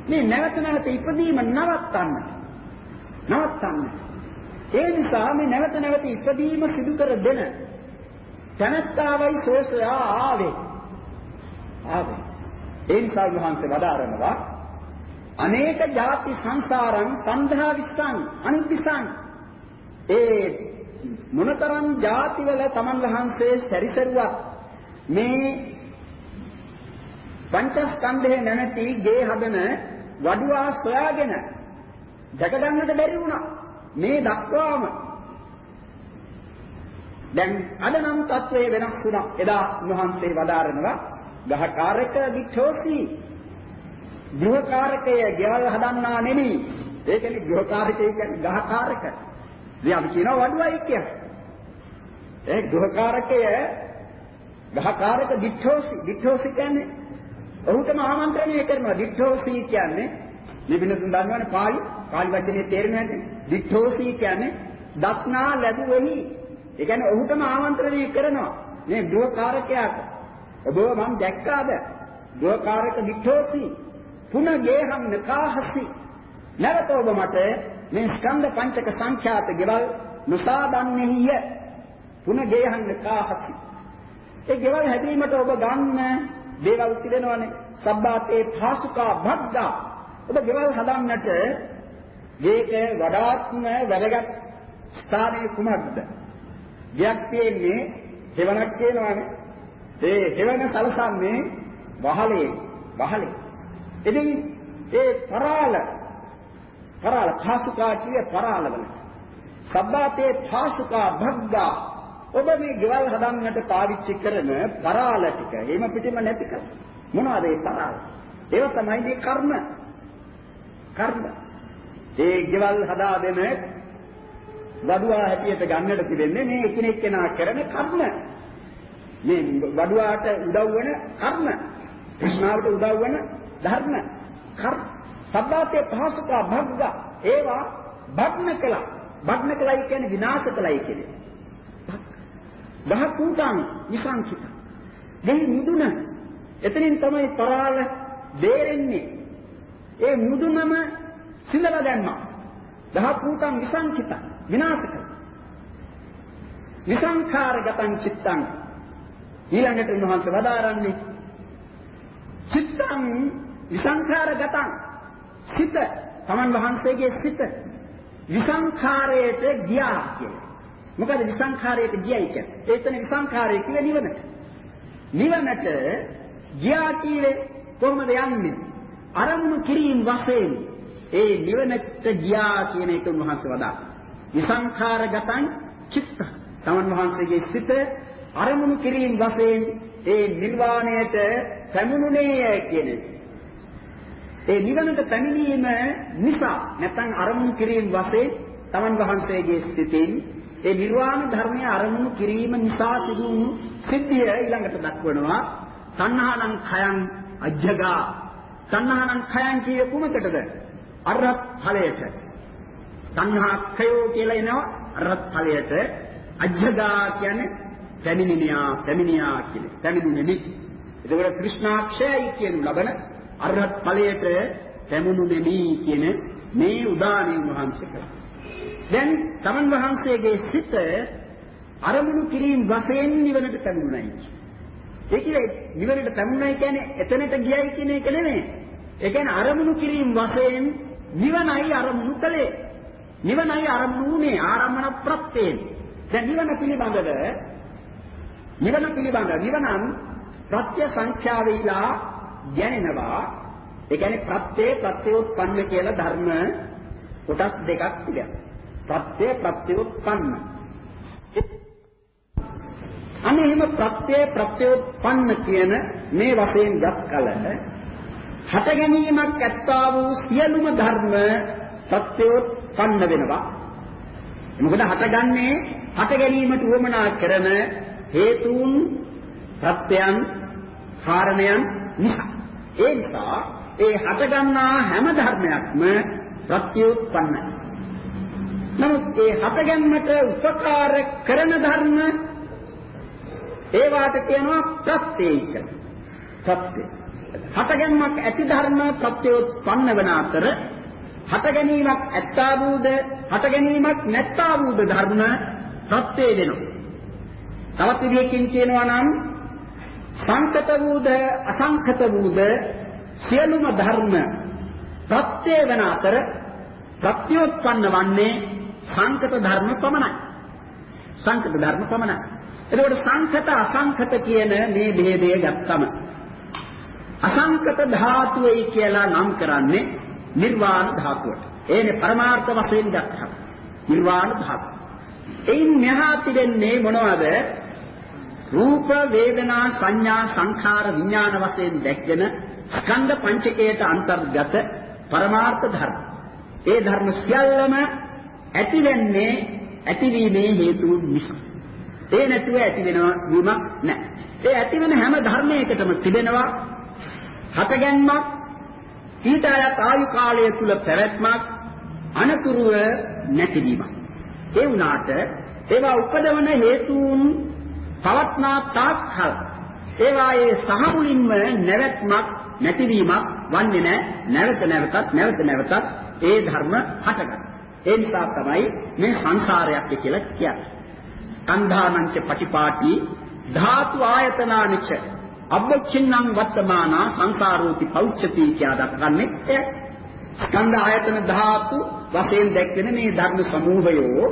මේ නැවත නැවත ඉපදීම නවත්තන්න. නවත්තන්න. ඒ නිසා මේ නැවත නැවත ඉපදීම සිදු කර දෙන තනත්තාවයි සෝසයා ආවේ. ආවේ. ඒ නිසා වහන්සේ වදාරනවා අනේක ಜಾති සංසාරං සන්ධා විස්සං අනිත්‍යසං ඒ මොනතරම් ಜಾතිවල තමන් වහන්සේ සැරිසරුවා මේ පංචස්කන්ධේ නැමැති ගේ හදන වඩුවා සොයාගෙන දැක ගන්නට බැරි වුණා මේ දක්වාම දැන් අද නම් තත්වය වෙනස් වුණා. එදා උන්වහන්සේ වදාරනවා ගහකාරක දිඨෝසි ගෘහකාරකය ගෙවල් හදන්නා නෙමෙයි. ඒ කියන්නේ ගෘහකාරකය කියන්නේ ගහකාරක. ඉතින් අපි කියනවා වඩුවයි කියලා. ඒ ගෘහකාරකය ගහකාරක දිඨෝසි දිඨෝසි කියන්නේ ඔහුටම ආමන්ත්‍රණය කරනවා. දිඨෝසි කියන්නේ මේ වෙනතුන් දන්නවනේ පාලි. පාලි වචනේ තේරෙන්නේ නැද්ද දිඨෝසි කියන්නේ දක්නා ලැබුවෙහි ඒ කියන්නේ ඔහුටම ආමන්ත්‍රණය කරනවා. මේ ගෘහකාරකයාට. ඔබ මම දැක්කාද ගෘහකාරක දිඨෝසි පුන ගේහම් නකාහසි. නැවත ඔබ මට මේ ස්කන්ධ පංචක සංඛ්‍යාත ගෙවල් නොසාදන්නේය පුන ගේහම් නකාහසි. ඒ ගෙවල් හැදීමට ඔබ ගන්න දේවල් තිබෙනවනේ සබ්බාතේ භාසුකා භග්ගා ඔබ ගෙවල් හදන්නට මේක වඩාත්ම වැදගත් ස්ථානයේ කුමක්ද? ගයක් තියෙන්නේ හේවණක් කියනවානේ. ඒ හේවණ සලසන්නේ වහලේ වහලේ. ඉතින් ඒ පරාල පරාල භාසුකා කියේ පරාලවල. සබ්බාතේ භාසුකා භග්ගා ඔබ මේ ගෙවල් හදන්නට පාවිච්චි කරන පරාල ටික එහෙම පිටිම නැතික මොනවද ඒ පරාල? ඒව තමයි මේ කර්ම. කර්ම. ඒ ගෙවල් හදා දෙන වඩුවා හැටියට ගන්නට තිබෙන්නේ මේ එකිනෙක කෙනා කරන කර්ම. මේ වඩුවාට උදව් වෙන කර්ම. කෘෂ්ණාවට උදව් වෙන ධර්ම. කර්ම. සබ්බාතේ පහසුකා භග්ග ඒවා භග්න කළා. භග්න කළයි කියන්නේ විනාශ කළයි කියන්නේ. දහ කුටං විසංකිත. දෙහි මුදුන එතනින් තමයි පරාල දෙරෙන්නේ. ඒ මුදුනම සිඳලා දැම්මා. දහ කුටං විසංකිත විනාශ කළා. විසංඛාරගතං චිත්තං ඊළඟට උන්වහන්සේ වදාරන්නේ චිත්තං විසංඛාරගතං සිත තමන් වහන්සේගේ සිත විසංඛාරයට ගියා කියලා. මොකද විසංඛාරයට ගියයි කියන්නේ. ඒතන විසංඛාරය කියලා නිවනට. නිවනට ගියා කියන්නේ කොහොමද යන්නේ? අරමුණු කිරීම වශයෙන් ඒ නිවනට ගියා කියන එක උන්වහන්සේ වදා. විසංඛාරගතං චිත්ත. තමන් වහන්සේගේ සිත අරමුණු කිරීම වශයෙන් ඒ නිර්වාණයට පැමිණුනේ කියන එක. ඒ නිවනට පැමිණීම නිසා නැත්නම් අරමුණු කිරීම වශයෙන් තමන් වහන්සේගේ සිතින් ඒ නිර්වාණ ධර්මය අරමුණු කිරීම නිසා සිදුවුණු සිද්ධිය ඊළඟට දක්වනවා තණ්හානං khයං අජ්ජගා තණ්හානං khයං කියේ කුමකටද අරහත් ඵලයට තණ්හා khයෝ කියලා එනවා අරහත් ඵලයට අජ්ජගා කියන්නේ පැමිණියා පැමිණියා කියන්නේ පැමිණුනේ එතකොට કૃષ્ණාක්ෂයයි කියන ලබන අරහත් ඵලයට පැමුණුනේ කියන මේ උදානය වහන්සේ කළා දැන් තමන් වහන්සේගේ සිත අරමුණු කිරීම වශයෙන් නිවනට පැමුණයි. ඒ කියන්නේ නිවනට පැමුණයි කියන්නේ එතනට ගියයි කියන එක නෙමෙයි. ඒ කියන්නේ අරමුණු කිරීම වශයෙන් නිවනයි අරමුණු කළේ. නිවනයි අරමුණු උනේ ආරම්මන ප්‍රත්‍යයෙන්. දැන් නිවන පිළිබඳව නිවන පිළිබඳව නිවනම් ප්‍රත්‍ය සංඛ්‍යාවේලා ගැනෙනවා. ඒ කියන්නේ ප්‍රත්‍ය ප්‍රත්‍යෝත්පන්න කියලා ධර්ම කොටස් දෙකක් තිබෙනවා. ප්‍රත්‍ය ප්‍රත්‍යෝත්පන්න. අනේ එහෙම ප්‍රත්‍ය ප්‍රත්‍යෝත්පන්න කියන මේ වශයෙන් ගත් කල හට ගැනීමක් ඇත්තා වූ සියලුම ධර්ම ප්‍රත්‍යෝත්පන්න වෙනවා. මොකද හටගන්නේ හට ගැනීමට උවමනා කරන හේතුන් ප්‍රත්‍යයන් කාරණයන් නිසා. ඒ නිසා ඒ හටගන්නා හැම ධර්මයක්ම ප්‍රත්‍යෝත්පන්නයි. නමුත් ඒ හටගැන්මට උපකාර කරන ධර්ම ඒවාට කියනවා ප්‍රත්‍යේක. ප්‍රත්‍ය. හටගැන්මක් ඇති ධර්ම ප්‍රත්‍යෝත්පන්න වන අතර හට ගැනීමක් ඇත්තා වූද හට ගැනීමක් නැත්තා වූද ධර්ම ප්‍රත්‍ය වෙනවා. තවත් විදිහකින් කියනවා නම් සංකත වූද අසංකත වූද සියලුම ධර්ම ප්‍රත්‍ය වන අතර ප්‍රත්‍යෝත්පන්න වන්නේ සංකත ධර්ම පමණයි. සංකත ධර්ම පමණයි. එතකොට සංකත අසංකත කියන මේ ભેදය ගත්තම අසංකත ධාතුවයි කියලා නම් කරන්නේ නිර්වාණ ධාතුවට. ඒනේ පරමාර්ථ වශයෙන් ගත්තම නිර්වාණ ධාතුව. එයින් මෙහා තිබෙන්නේ මොනවද? රූප වේදනා සංඥා සංඛාර විඥාන වශයෙන් දැක්වෙන ස්කන්ධ පංචකයට අන්තර්ගත පරමාර්ථ ධර්ම. ඒ ධර්ම සියල්ලම ඇති වෙන්නේ ඇතිවීමේ හේතුන් නිසා. ඒ නැතුව ඇති වෙනවා වීමක් නැහැ. ඒ ඇති වෙන හැම ධර්මයකටම තිබෙනවා හටගැන්මක් ඊට අයත් ආයු කාලය තුල පැවැත්මක් අනතුරුව නැතිවීමක්. ඒ වුණාට ඒවා උපදවන හේතුන් පවත්නා තාක්කල් ඒවායේ සහමුලින්ම නැවැත්මක් නැතිවීමක් වන්නේ නැහැ. නැවත නැවතත් නැවත නැවතත් ඒ ධර්ම හටගන්නවා. ඒ නිසා තමයි මේ සංසාරයක් කියලා කියන්නේ. සංධානංච පටිපාටි ධාතු ආයතනානිච අබ්බොච්චින්නම් වත්තමානා සංසාරෝති පෞච්චති කියලා දක්වන්නේ එය. ස්කන්ධ ආයතන ධාතු වශයෙන් දැක්වෙන මේ ධර්ම සමූහයෝ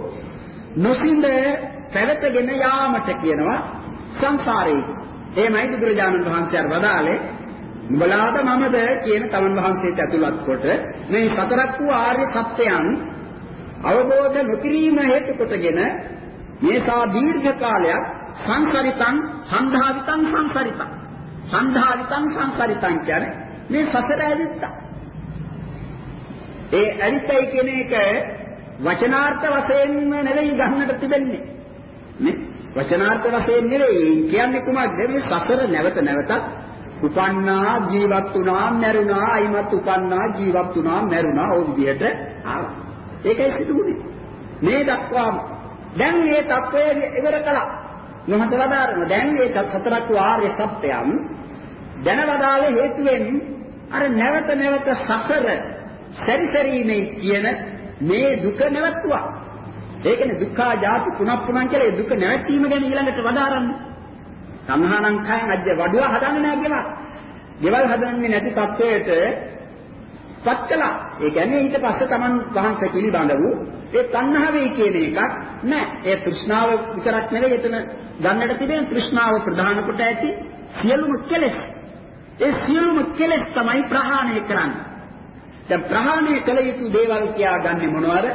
නොසින්ද පැවතගෙන යාමට කියනවා සංසාරේ. එහෙමයි බුදුරජාණන් වහන්සේ අර වදාළේ නුඹලාද මමද කියන තමන් වහන්සේට ඇතුළත් කොට මේ සතරක් වූ ආර්ය සත්‍යයන් අවබෝධ නොකිරීම හේතු කොටගෙන මේසා දීර්ඝ කාලයක් සංසරිතං සංධාවිතං සංසරිතං සංධාරිතං සංසරිතං කියන්නේ මේ සසර ඇවිත්ත. ඒ ඇලිතයි කියන එක වචනාර්ථ වශයෙන්ම නෙවෙයි ගන්නට තිබෙන්නේ. නේ? වචනාර්ථ වශයෙන් නෙවෙයි කියන්නේ කුමක්ද? මේ සසර නැවත නැවතත් උපන්නා ජීවත් වුණා මැරුණා අයිමත් උපන්නා ජීවත් වුණා මැරුණා ඔය විදිහට ආවා. ඒකයි සිදුුනේ. මේ දක්වාම දැන් මේ தත්වය ඉවර කළා. නොහසවදාරන දැන් මේ සතරක් ආර්ය සත්‍යයන් දැනවදාල හේතුවෙන් අර නැවත නැවත සසර සැරිසරීමේ කියන මේ දුක නැවතුවා ඒකනේ දුක්ඛා ජාති පුනප්පුනං කියලා ඒ දුක නැවැත්වීම ගැන ඊළඟට වදාරන්නේ. සංහානං කයන් අජ්ජ වඩුව හදන්නේ නැහැ කියලා. ගෙවල් හදන්නේ නැති තත්වයට පත් කළා. ඒ කියන්නේ ඊට පස්සේ Taman වහන්සේ පිළිබඳ වූ ඒ තණ්හාවේ කියන එකක් නැහැ. ඒ තෘෂ්ණාව විතරක් නෙවෙයි එතන ගන්නට තිබෙන තෘෂ්ණාව ප්‍රධාන කොට ඇති සියලුම කෙලෙස්. ඒ සියලුම කෙලෙස් තමයි ප්‍රහාණය කරන්නේ. දැන් ප්‍රහාණය කළ යුතු දේවල් කියා ගන්නේ මොනවද?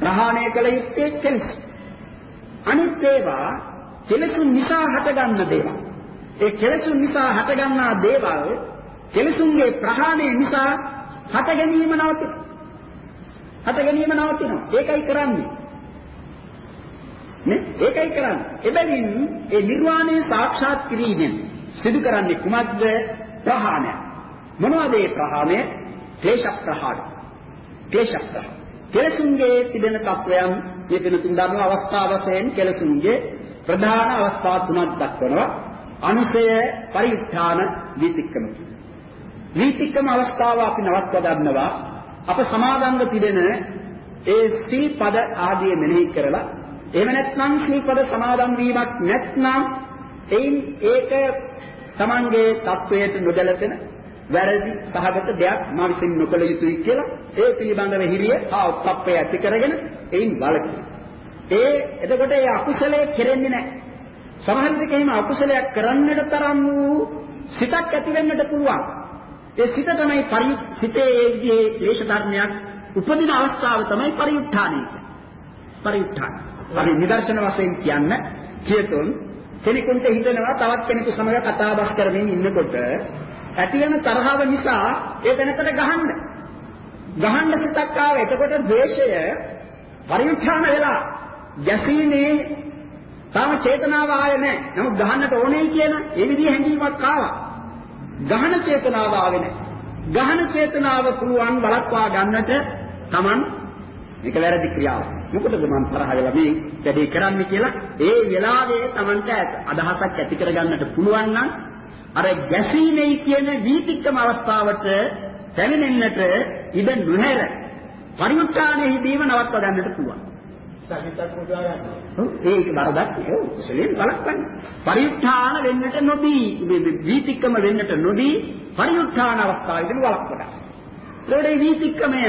ප්‍රහාණය කළ යුත්තේ කෙලෙස්. අනිත් ඒවා කෙලෙසුන් නිසා හටගන්න දේවල්. ඒ කෙලෙසුන් නිසා හටගන්නා දේවල් කෙලෙසුන්ගේ ප්‍රහාණය නිසා හට ගැනීම නවතින. හට ගැනීම නවතිනවා. ඒකයි කරන්නේ. නේ? ඒකයි කරන්නේ. එබැවින් ඒ නිර්වාණය සාක්ෂාත් කිරීමෙන් සිදු කරන්නේ කුමක්ද? ප්‍රහාණය. මොනවද ඒ ප්‍රහාණය? ක්ලේශ ප්‍රහාණය. ක්ලේශ ප්‍රහාණය. කෙලසුන්ගේ තිබෙන තත්වයන් මේ වෙන තුන් ධර්ම අවස්ථා වශයෙන් කෙලසුන්ගේ ප්‍රධාන අවස්ථා තුනක් දක්වනවා අනුසය පරිඋත්ථාන වීතික්කම වීතික්කම අවස්ථාව අපි නවත්වා ගන්නවා අප සමාදන්ව තිබෙන ඒ සී පද ආදී මෙනෙහි කරලා එහෙම නැත්නම් සී පද සමාදන් වීමක් නැත්නම් එයින් ඒක Tamange තත්වයට නොදැලපෙන වැරදි සහගත දෙයක් මා විසින් නොකළ යුතුයි කියලා ඒ පිළිබඳව හිරිය හා උත්ප්පය ඇති කරගෙන එයින් වළකින. ඒ එතකොට ඒ අකුසලයේ කෙරෙන්නේ නැහැ. සමහර විට එහෙම අකුසලයක් කරන්නට තරම් වූ සිතක් ඇති වෙන්නට පුළුවන්. ඒ සිත තමයි පරි සිතේ ඒ විදිහේ ක්ලේශ ධර්මයක් උපදින අවස්ථාව තමයි පරිඋත්ථානය කියන්නේ. පරිඋත්ථාන. අපි නිදර්ශන වශයෙන් කියන්න කියතොත් කෙනෙකුට හිතෙනවා තවත් කෙනෙකු සමග කතා බස් කරමින් ඉන්නකොට ඇති වෙන තරහව නිසා ඒ දැනකට ගහන්න. ගහන්න සිතක් ආව. එතකොට ද්වේෂය පරිඋත්ථාන වෙලා ගැසීමේ තාම චේතනාව ආවේ නැහැ. නමුත් ගහන්නට ඕනේ කියන ඒ විදිහේ හැඟීමක් ආවා. ගහන චේතනාව ආවේ නැහැ. ගහන චේතනාව පුළුවන් බලක්වා ගන්නට Taman මේක වැරදි ක්‍රියාවක්. මොකටද මම තරහ වෙලා මේ වැඩේ කරන්නේ කියලා ඒ වෙලාවේ Tamanට අදහසක් ඇති කරගන්නට පුළුවන් නම් අර ගැසීමේ කියන වීතික්කම අවස්ථාවට පැමිණෙන්නට ඉඩ නොහැර පරිඋත්ථානයේදීම නවත්වා ගන්නට පුළුවන්. සහිතක් උදා ගන්න. ඔව් ඒක වරදක් ඒක කුසලයෙන් බලක්වන්න. පරිඋත්ථාන වෙන්නට නොදී වීතික්කම වෙන්නට නොදී පරිඋත්ථාන අවස්ථාවේදී වළක්වනවා. ඒකේ වීතික්කමය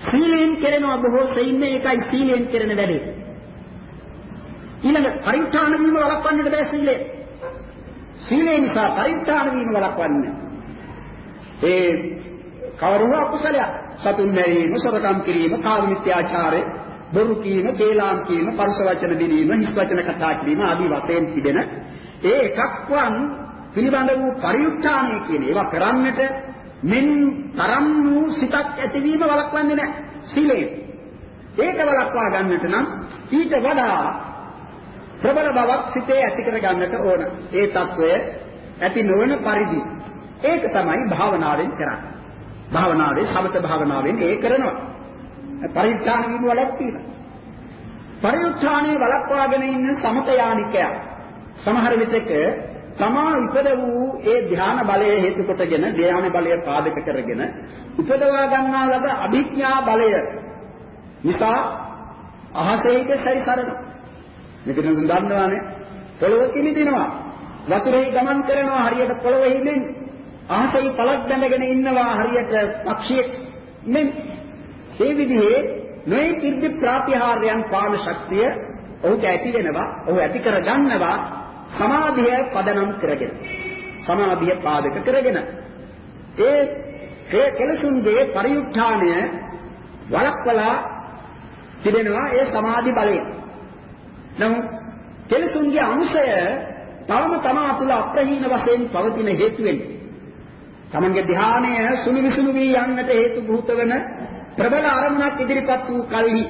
සීලෙන් කෙරෙනවා බොහෝ සෙයින් මේකයි සීලෙන් කෙරෙන වැඩේ. ඊළඟ පරිඋත්ථාන වීම වළක්වන්නට බෑ සීලෙන්. සීලේ නිසා පරිත්‍යාන වීම වළක්වන්නේ. ඒ කවරුව අකුසලයක්. සතුන් මැරීම, සොරකම් කිරීම, කාම මිත්‍යාචාරය, බොරු කීම, කේලාම් කීම, පරුෂ වචන බිරීම, හිස් වචන කතා කිරීම ආදී වශයෙන් තිබෙන ඒ එකක්වන් පිළිබඳ වූ පරිඋත්ථානය කියන ඒවා කරන්නට මින් තරම් වූ සිතක් ඇතිවීම වළක්වන්නේ නැහැ. සීලය. ඒක වළක්වා ගන්නට නම් ඊට වඩා ප්‍රබල බවක් සිතේ ඇති කර ගන්නට ඕන. ඒ తත්වය ඇති නොවන පරිදි ඒක තමයි භාවනාවෙන් කරන්නේ. භාවනාවේ සමත භාවනාවෙන් ඒ කරනවා. පරිඋත්ථාන වීම වලක්වීම. පරිඋත්ථානයේ වලක්වාගෙන ඉන්න සමත යානිකයා. සමහර විටක තමා ඉපද වූ ඒ ධ්‍යාන බලය හේතු කොටගෙන ධ්‍යාන බලය පාදක කරගෙන උපදවා ගන්නා ලද අභිඥා බලය නිසා අහසේක සැරිසරනවා. මේක නුඹ දන්නවානේ? පොළොව කිමිදිනවා. වතුරේ ගමන් කරනවා හරියට පොළොවේ මෙන්. අහසෙහි පළක් බැඳගෙන ඉන්නවා හරියට පක්ෂියෙක් මෙන්. මේ විදිහේ නොයේ කිර්දි ප්‍රාතිහාර්යයන් පාන ශක්තිය ඔහුට ඇති වෙනවා ඔහු ඇති කර ගන්නවා සමාධිය පදනම් කරගෙන. සමාධිය පාදක කරගෙන. ඒ කෙලසුන්ගේ පරිඋත්ථානය වළක්වලා තිබෙනවා ඒ සමාධි බලයෙන්. නමුත් කෙලසුන්ගේ අංශය තවම තමා තුළ අප්‍රහීන වශයෙන් පවතින හේතුවෙන් තමන්ගේ ධානය සුළු විසුළු වී යන්නට හේතු භූත වන ප්‍රබල අරමුණක් ඉදිරිපත් වූ කල්හි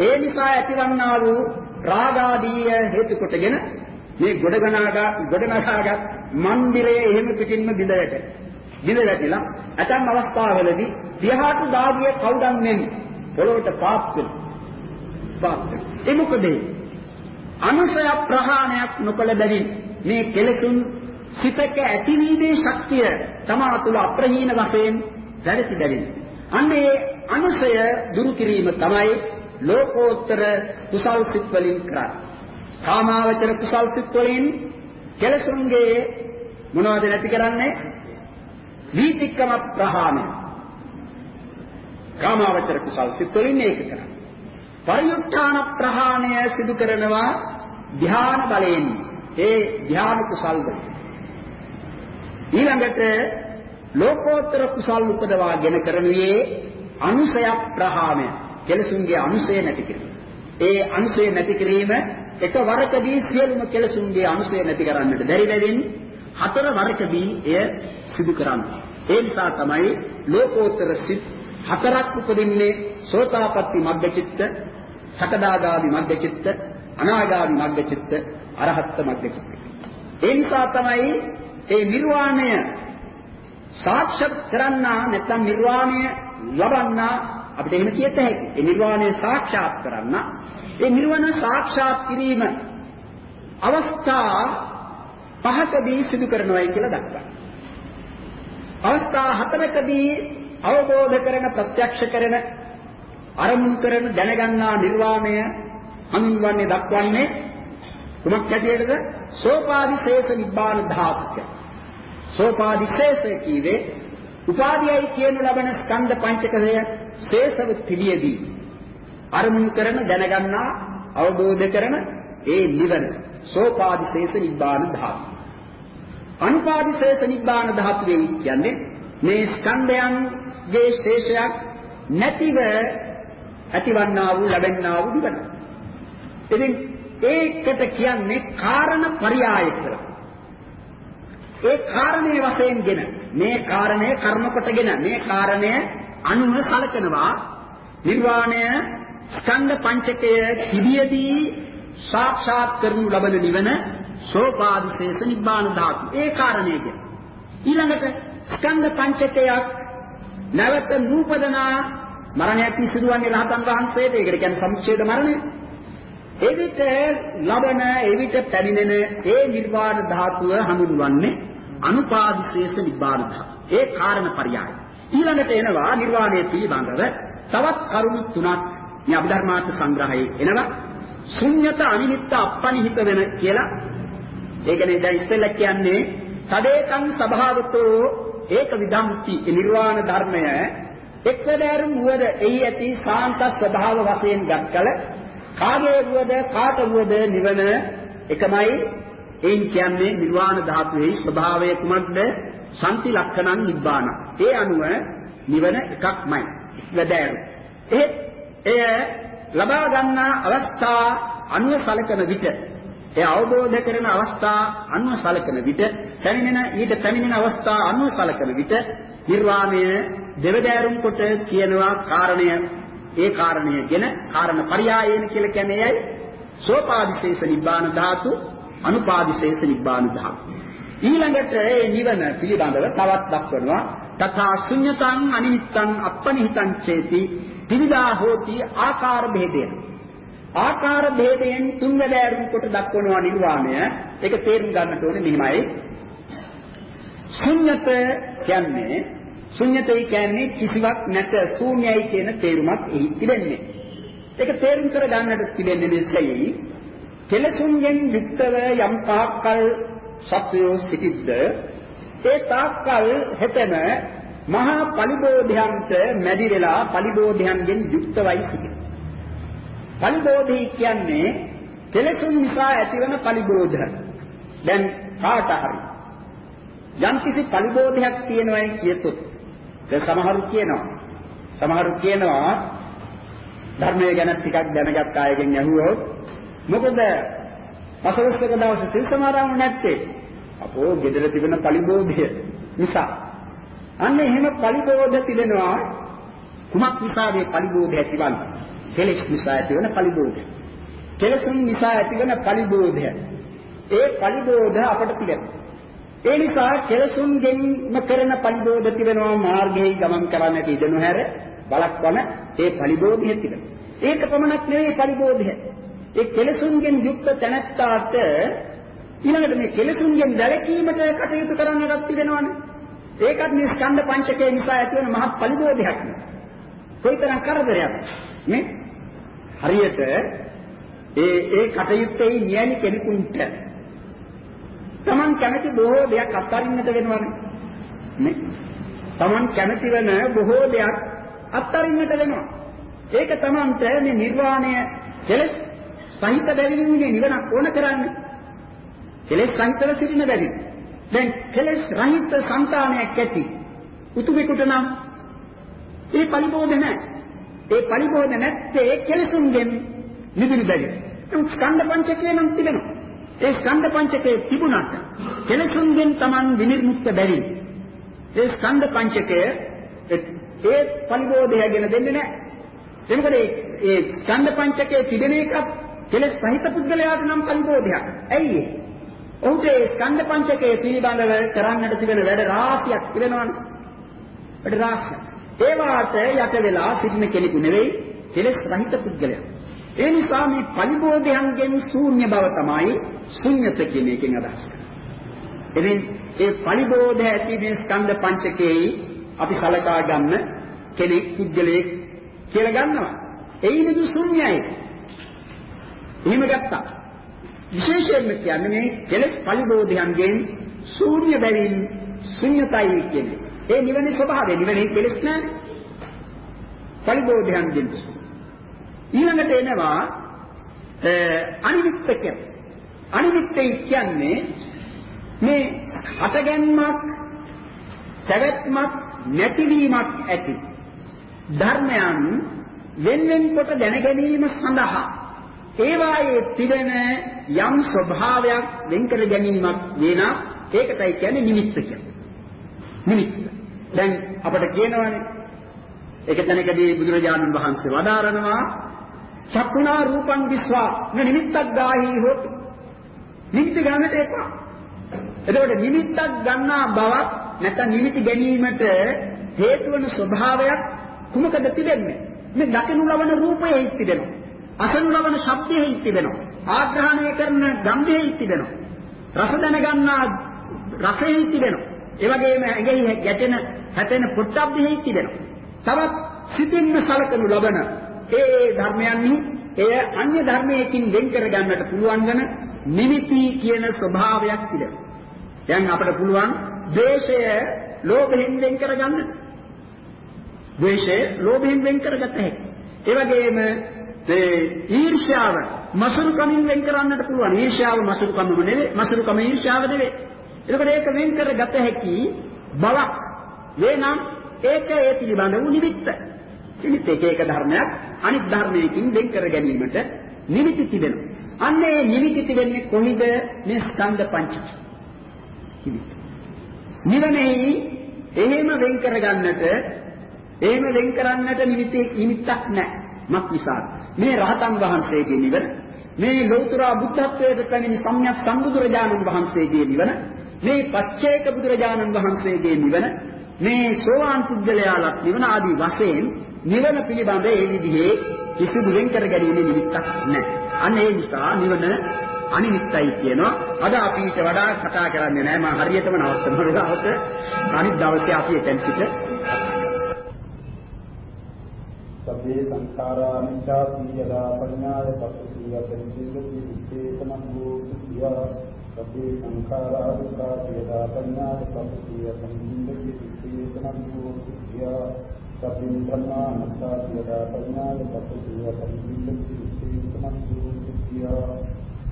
ඒ නිසා ඇතිවන්නා වූ රාගාදී හේතු කොටගෙන මේ ගොඩගනාගා ගොඩනගාගත් මන්දිරයේ එහෙම පිටින්ම බිඳ වැටෙනවා. බිඳ වැටිලා ඇතම් අවස්ථාවලදී දිහාට දාගිය කවුදන්නේ පොළොවට පාත් වෙනවා. පාත් වෙනවා. ඒ මොකද අනුසය ප්‍රහාණයක් නොකළ බැවින් මේ කෙලෙසුන් සිතක ඇතිවීමේ ශක්තිය තමා තුළ අප්‍රහීන වශයෙන් දැරිසි බැවින් අන්න ඒ අනුසය දුරු කිරීම තමයි ලෝකෝත්තර කුසල් සිත් වලින් කරන්නේ. කාමාවචර කුසල් සිත් වලින් කෙලසුන්ගේ මොනවද නැති කරන්නේ? වීතික්කම ප්‍රහාණය. කාමාවචර කුසල් සිත් වලින් ඒක කරන්නේ. පරිඋත්ථාන ප්‍රහාණය සිදු කරනවා ධ්‍යාන බලයෙන්. ඒ ධ්‍යාන කුසල් වල. ඊළඟට ලෝකෝත්තර කුසල් උපදවාගෙන කරනුයේ අනුසය ප්‍රහාණය. කෙලසුන්ගේ අනුසය නැති කිරීම. ඒ අනුසය නැති කිරීම එකවරකදී සියලුම කෙලසුන්ගේ අනුසය නැති කරන්නට බැරි බැවින් හතර වරකදී එය සිදු කරන්නේ. ඒ නිසා තමයි ලෝකෝත්තර සිත් හතරක් උපදින්නේ සෝතාපට්ටි මග්ගචිත්ත, සකදාගාමි මග්ගචිත්ත, අනාගාමි මග්ගචිත්ත, අරහත් මග්ගචිත්ත. ඒ නිසා තමයි ඒ නිර්වාණය සාක්ෂාත් කරන්නා නැත්නම් නිර්වාණය ලබන්නා අපිට එහෙම කියත හැකි. ඒ නිර්වාණය සාක්ෂාත් කරන්න ඒ නිර්වාණ සාක්ෂාත් කිරීම අවස්ථා පහකදී සිදු කරනවායි කියලා දක්වනවා. අවස්ථා හතරකදී අවබෝධ කරන ප්‍රත්‍යක්ෂ කරන අරමුණු කරන දැනගන්නා නිර්වාණය හඳුන්වන්නේ දක්වන්නේ කුමක් හැටියටද? සෝපාදිශේෂ නිබ්බාන ධාතුක. සෝපාදිශේෂ කීවේ උපාදියයි කියනු ලබන ස්කන්ධ පංචකය ශේෂව පිළියදී අරමුණු කරන දැනගන්නා අවබෝධ කරන ඒ නිවන සෝපාදිශේෂ නිබ්බාන ධාතු. අනුපාදිශේෂ නිබ්බාන ධාතුවේ කියන්නේ මේ ස්කන්ධයන්ගේ ශේෂයක් නැතිව ඇතිවන්නා වූ ලැබෙන්නා වූ නිවන. ඉතින් ඒකට කියන්නේ කාරණ පරියාය කියලා. ඒ කාරණේ වශයෙන්ගෙන මේ කාරණය කර්ම කොටගෙන මේ කාරණය අනුව සලකනවා නිර්වාණය ස්කන්ධ පංචකය කිවියදී සාක්ෂාත් කරනු ලබන නිවන සෝපාදිශේෂ නිබ්බාන ධාතු. ඒ කාරණේක. ඊළඟට ස්කන්ධ පංචකයක් නැවත නූපදනා මරණයක් සිදුවන්නේ රහතන් වහන්සේට. ඒකට කියන්නේ සමුච්ඡේද මරණය. එවිට ලබන එවිට පැමිණෙන ඒ නිර්වාණ ධාතුව හඳුන්වන්නේ අනුපාදිශේෂ නිබ්බාන ධාතුව. ඒ කාරණ පරයය. ඊළඟට එනවා නිර්වාණය පිළිබඳව තවත් කරුණු තුනක් මේ අභිධර්මාර්ථ සංග්‍රහයේ එනවා. ශුන්්‍යත අනිමිත්ත අපනිහිත වෙන කියලා. ඒකනේ දැන් ඉස්සෙල්ලා කියන්නේ තදේකං සභාවතෝ ඒක විදම්ති නිර්වාණ ධර්මය එක්වැදෑරුම් වුවද එහි ඇති සාන්ත ස්වභාව වශයෙන් ගත්කල කාගේ වුවද කාට වුවද නිවන එකමයි එයින් කියන්නේ නිර්වාණ ධාතුවේ ස්වභාවය කුමක්ද? සම්ති ලක්ෂණං නිබ්බාන. ඒ අනුව නිවන එකක්මයි. වැදෑරු. එහෙත් එය ලබා ගන්නා අවස්ථා අනුව සලකන විට ඒ අවබෝධ කරන අවස්ථා අනුව සලකන විට පැමිණෙන ඊට පැමිණෙන අවස්ථා අනුව සලකන විට නිර්වාණය දෙවදෑරුම් කොට කියනවා කාරණය ඒ කාරණය ගැන කාරණ පරයායන කියලා කියන්නේ ඇයි? සෝපාදිශේෂ නිබ්බාන ධාතු අනුපාදිශේෂ නිබ්බාන ධාතු. ඊළඟට ඒ නිවන පිළිබඳව තවත් දක්වනවා. තථා ශුඤ්ඤතං අනිමිත්තං අපනිහිතං චේති ත්‍රිවිධා හෝති ආකාර භේදයෙන්. ආකාර භේදයෙන් තුන්වැදෑරුම් කොට දක්වනවා නිර්වාණය. ඒක තේරුම් ගන්නට ඕනේ මෙහිමයි. ශුඤ්ඤත කියන්නේ ශුඤ්ඤතයි කියන්නේ කිසිවක් නැත ශූන්‍යයි කියන තේරුමක් එහි තිබෙන්නේ ඒක තේරුම් කර ගන්නට තිබෙන්නේ මෙසේයි කෙලසුන්ගෙන් යුක්තව යම් තාක්කල් සත්වයෝ සිටිද්ද ඒ තාක්කල් හෙතෙම මහා පලිබෝධයන්ට මැදි වෙලා පලිබෝධයන්ගෙන් යුක්තවයි සිටින. පලිබෝධි කියන්නේ කෙලෙසුන් නිසා ඇතිවන පලිබෝධ. දැන් කාට හරි යම්කිසි පලිබෝධයක් තියෙනවයි කියතොත් දැන් සමහරු කියනවා. සමහරු කියනවා ධර්මය ගැන ටිකක් දැනගත් අයගෙන් අහුවොත් මොකද පසළොස්වක දවසේ සිල් සමාදන් නැත්තේ? අපෝ gedara තිබෙන පලිබෝධය නිසා. අන්න එහෙම පලිබෝධ තිබෙනවා කුමක් නිසා මේ පලිබෝධය ඇතිවන්නේ? කෙලෙස් නිසා ඇතිවන පලිබෝධය. කෙලෙසුන් නිසා ඇතිවන පලිබෝධය. ඒ පලිබෝධ අපට තිබෙනවා ඒ නිසා කෙලසුන්ගෙන්ම කරන පරිබෝධ තිබෙනවා මාර්ගයේ ගමන් කරන්නට ඉඩ නොහැර බලක්වන ඒ පරිබෝධය තිබෙනවා. ඒක පමණක් නෙවෙයි පරිබෝධය. ඒ කෙලසුන්ගෙන් යුක්ත තැනැත්තාට ඊළඟට මේ කෙලසුන්ගෙන් දැලකීමට කටයුතු කරන්නටත් තිබෙනවනේ. ඒකත් මේ ස්කන්ධ පංචකය නිසා ඇතිවන මහත් පරිබෝධයක් නේ. කොයිතරම් කරදරයක් නේ? හරියට ඒ ඒ කටයුත්තේ නියැලි කෙනෙකුට Taman කැමති බොහෝ දෙයක් අත්හරින්නට වෙනවනේ. නේ? Taman කැමති වෙන බොහෝ දෙයක් අත්හරින්නට වෙනවා. ඒක Tamanට මේ නිර්වාණය කෙලස් සහිත බැවින්නේ නිවනක් ඕන කරන්නේ. කෙලස් සහිතව සිටින බැරි. දැන් කෙලස් රහිත సంతානයක් ඇති. උතුමෙකුට නම් ඒ පරිබෝධ නැහැ. ඒ පරිබෝධ නැත්තේ කෙලසුන්ගෙන් නිදිරි බැරි. ඒ ස්කන්ධ පංචකය නම් තිබෙනවා. ඒ ස්කන්ධ පංචකයේ තිබුණාට කෙලසුන්ගෙන් Taman විනිර්මුක්ත බැරි. ඒ ස්කන්ධ පංචකය ඒ පරිබෝධය ගැන දෙන්නේ නැහැ. එතකොට ඒ ස්කන්ධ පංචකයේ තිබෙන එකක් කෙලස් සහිත පුද්ගලයාට නම් පරිබෝධයක්. ඇයි ඒ? ඔහුට ඒ ස්කන්ධ පංචකයේ පිළිබඳව කරන්නට තිබෙන වැඩ රාශියක් තිබෙනවනේ. වැඩ රාශියක්. ඒවාට යට වෙලා සිටින කෙනෙකු නෙවෙයි කෙලස් රහිත පුද්ගලයා. ඒ නිසා මේ පරිබෝධයන්ගෙන් ශූන්‍ය බව තමයි ශුන්්‍යත කියන එකෙන් අදහස් කරන්නේ. ඉතින් ඒ පරිබෝධ ඇති මේ ස්කන්ධ පංචකයේ අපි සලකා ගන්න කෙනෙක් පුද්ගලයෙක් කියලා ගන්නවා. එයිනදු ශුන්‍යයි. එහෙම ගත්තා. විශේෂයෙන්ම කියන්නේ මේ කෙලස් පරිබෝධයන්ගෙන් ශූන්‍ය බැවින් ශුන්‍යතයි කියන්නේ. ඒ නිවනේ ස්වභාවය නිවනේ කෙලස් නැහැ. පරිබෝධයන්ගෙන් ඊළඟට එනවා අනිමිත්තක. අනිමිත්තයි කියන්නේ මේ හටගැන්මක් පැවැත්මක් නැතිවීමක් ඇති ධර්මයන් වෙන්වෙන් කොට දැන ගැනීම සඳහා ඒවායේ තිබෙන යම් ස්වභාවයක් වෙන් කර ගැනීමක් වෙන ඒකටයි කියන්නේ නිමිත්ත කියන්නේ. නිමිත්ත. දැන් අපිට කියනවානේ ඒක තැනකදී බුදුරජාණන් වහන්සේ වදාරනවා චක්කුණා රූපං විස්වා නිමිත්තක් ගාහි හොති. නිමිති ගන්නට එපා. එතකොට නිමිත්තක් ගන්නා බවක් නැත්නම් නිමිති ගැනීමට හේතු වන ස්වභාවයක් කුමකද තිබෙන්නේ? මේ දකිනු ලබන රූපයේ තිබෙනවා. අසනු ලබන ශබ්දයේ තිබෙනවා. ආග්‍රහණය කරන ගන්ධයේ තිබෙනවා. රස දැනගන්නා රසයේ තිබෙනවා. ඒ වගේම ඇඟෙහි ගැටෙන හැපෙන පොට්ටබ්බෙහි තිබෙනවා. තවත් සිතින්ම සලකනු ලබන ඒ ධර්මයන්හි එය අන්‍ය ධර්මයකින් වෙන් කර ගන්නට පුළුවන් වන නිමිති කියන ස්වභාවයක් තිබෙනවා. දැන් අපිට පුළුවන් ද්වේෂය ලෝභයෙන් වෙන් කර ගන්න. ද්වේෂය ලෝභයෙන් වෙන් කරගත හැකියි. ඒ වගේම ඒ ඊර්ෂ්‍යාව මසුරුකමින් වෙන් කරන්නට පුළුවන්. ඊර්ෂ්‍යාව මසුරුකමම නෙවෙයි, මසුරුකම ඊර්ෂ්‍යාව නෙවෙයි. එතකොට ඒක වෙන් කරගත හැකි බවක් වේනම් ඒක ඒ පිළිබඳ වූ නිමිත්ත. නිමිත්ත එක එක ධර්මයක් අනිත් ධර්මයකින් වෙන් කර ගැනීමට නිමිති තිබෙනවා. අන්න ඒ නිමිති තිබෙන්නේ කොහිද? මේ ස්කන්ධ පංචකය. නිවනේහි එහෙම වෙන් කරගන්නට එහෙම වෙන් කරන්නට නිමිති නිමිත්තක් නැහැ. මක් නිසාද? මේ රහතන් වහන්සේගේ නිවන මේ ලෞතර බුද්ධත්වයට පැමිණි සම්්‍යක් සම්බුදුරජාණන් වහන්සේගේ නිවන මේ පච්චේක බුදුරජාණන් වහන්සේගේ නිවන මේ සෝවාන් පුද්ගලයාලත් නිවන ආදී වශයෙන් නිවන පිළිබඳ ඒ විදිහේ කිසිදු වෙන් කර ගැනීමේ නිමිත්තක් නැහැ. අන්න ඒ නිසා නිවන අනිමිත්තයි කියනවා. අද අපි ඊට වඩා කතා කරන්නේ නැහැ. මම හරියටම නවත්තනවා දවස. අනිත් දවසේ අපි එතෙන් සිට සබ්බේ සංඛාරා මිච්ඡාති යදා පඤ්ඤාය පස්සී යතෙන් සිද්ධි විත්තේතමං භූතිය සබ්බේ සංඛාරා දුක්ඛා වේදා පඤ්ඤාය පස්සීය සම්පින්දති සිත්තේතනං සිද්ධා සබ්බේ ධම්මා නත්තා වේදා පඤ්ඤාය පස්සීය සම්පින්දති සිත්තේතනං සිද්ධා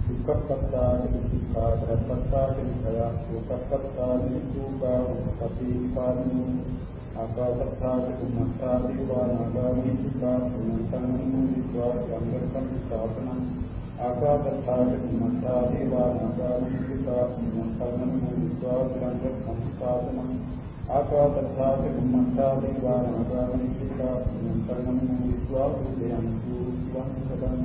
දුක්ඛපත්තානි දුක්ඛාදරපත්තානි කයා දුක්ඛපත්තානි දුක්ඛා උපපීපානි ආකාශත්තානි කුමත්තා දීවානාගාමී සිතා පුනස්සං විද්වා සංගතං ස්ථාපනං ආකාශත්තානි කුමත්තා දීවානාගාමී සිතා පුනස්සං විද්වා සංගතං ස්ථාපනං ආකාශත්තානි කුමත්තා දීවානාගාමී සිතා පුනස්සං විද්වා පුදයන්තු වං සදං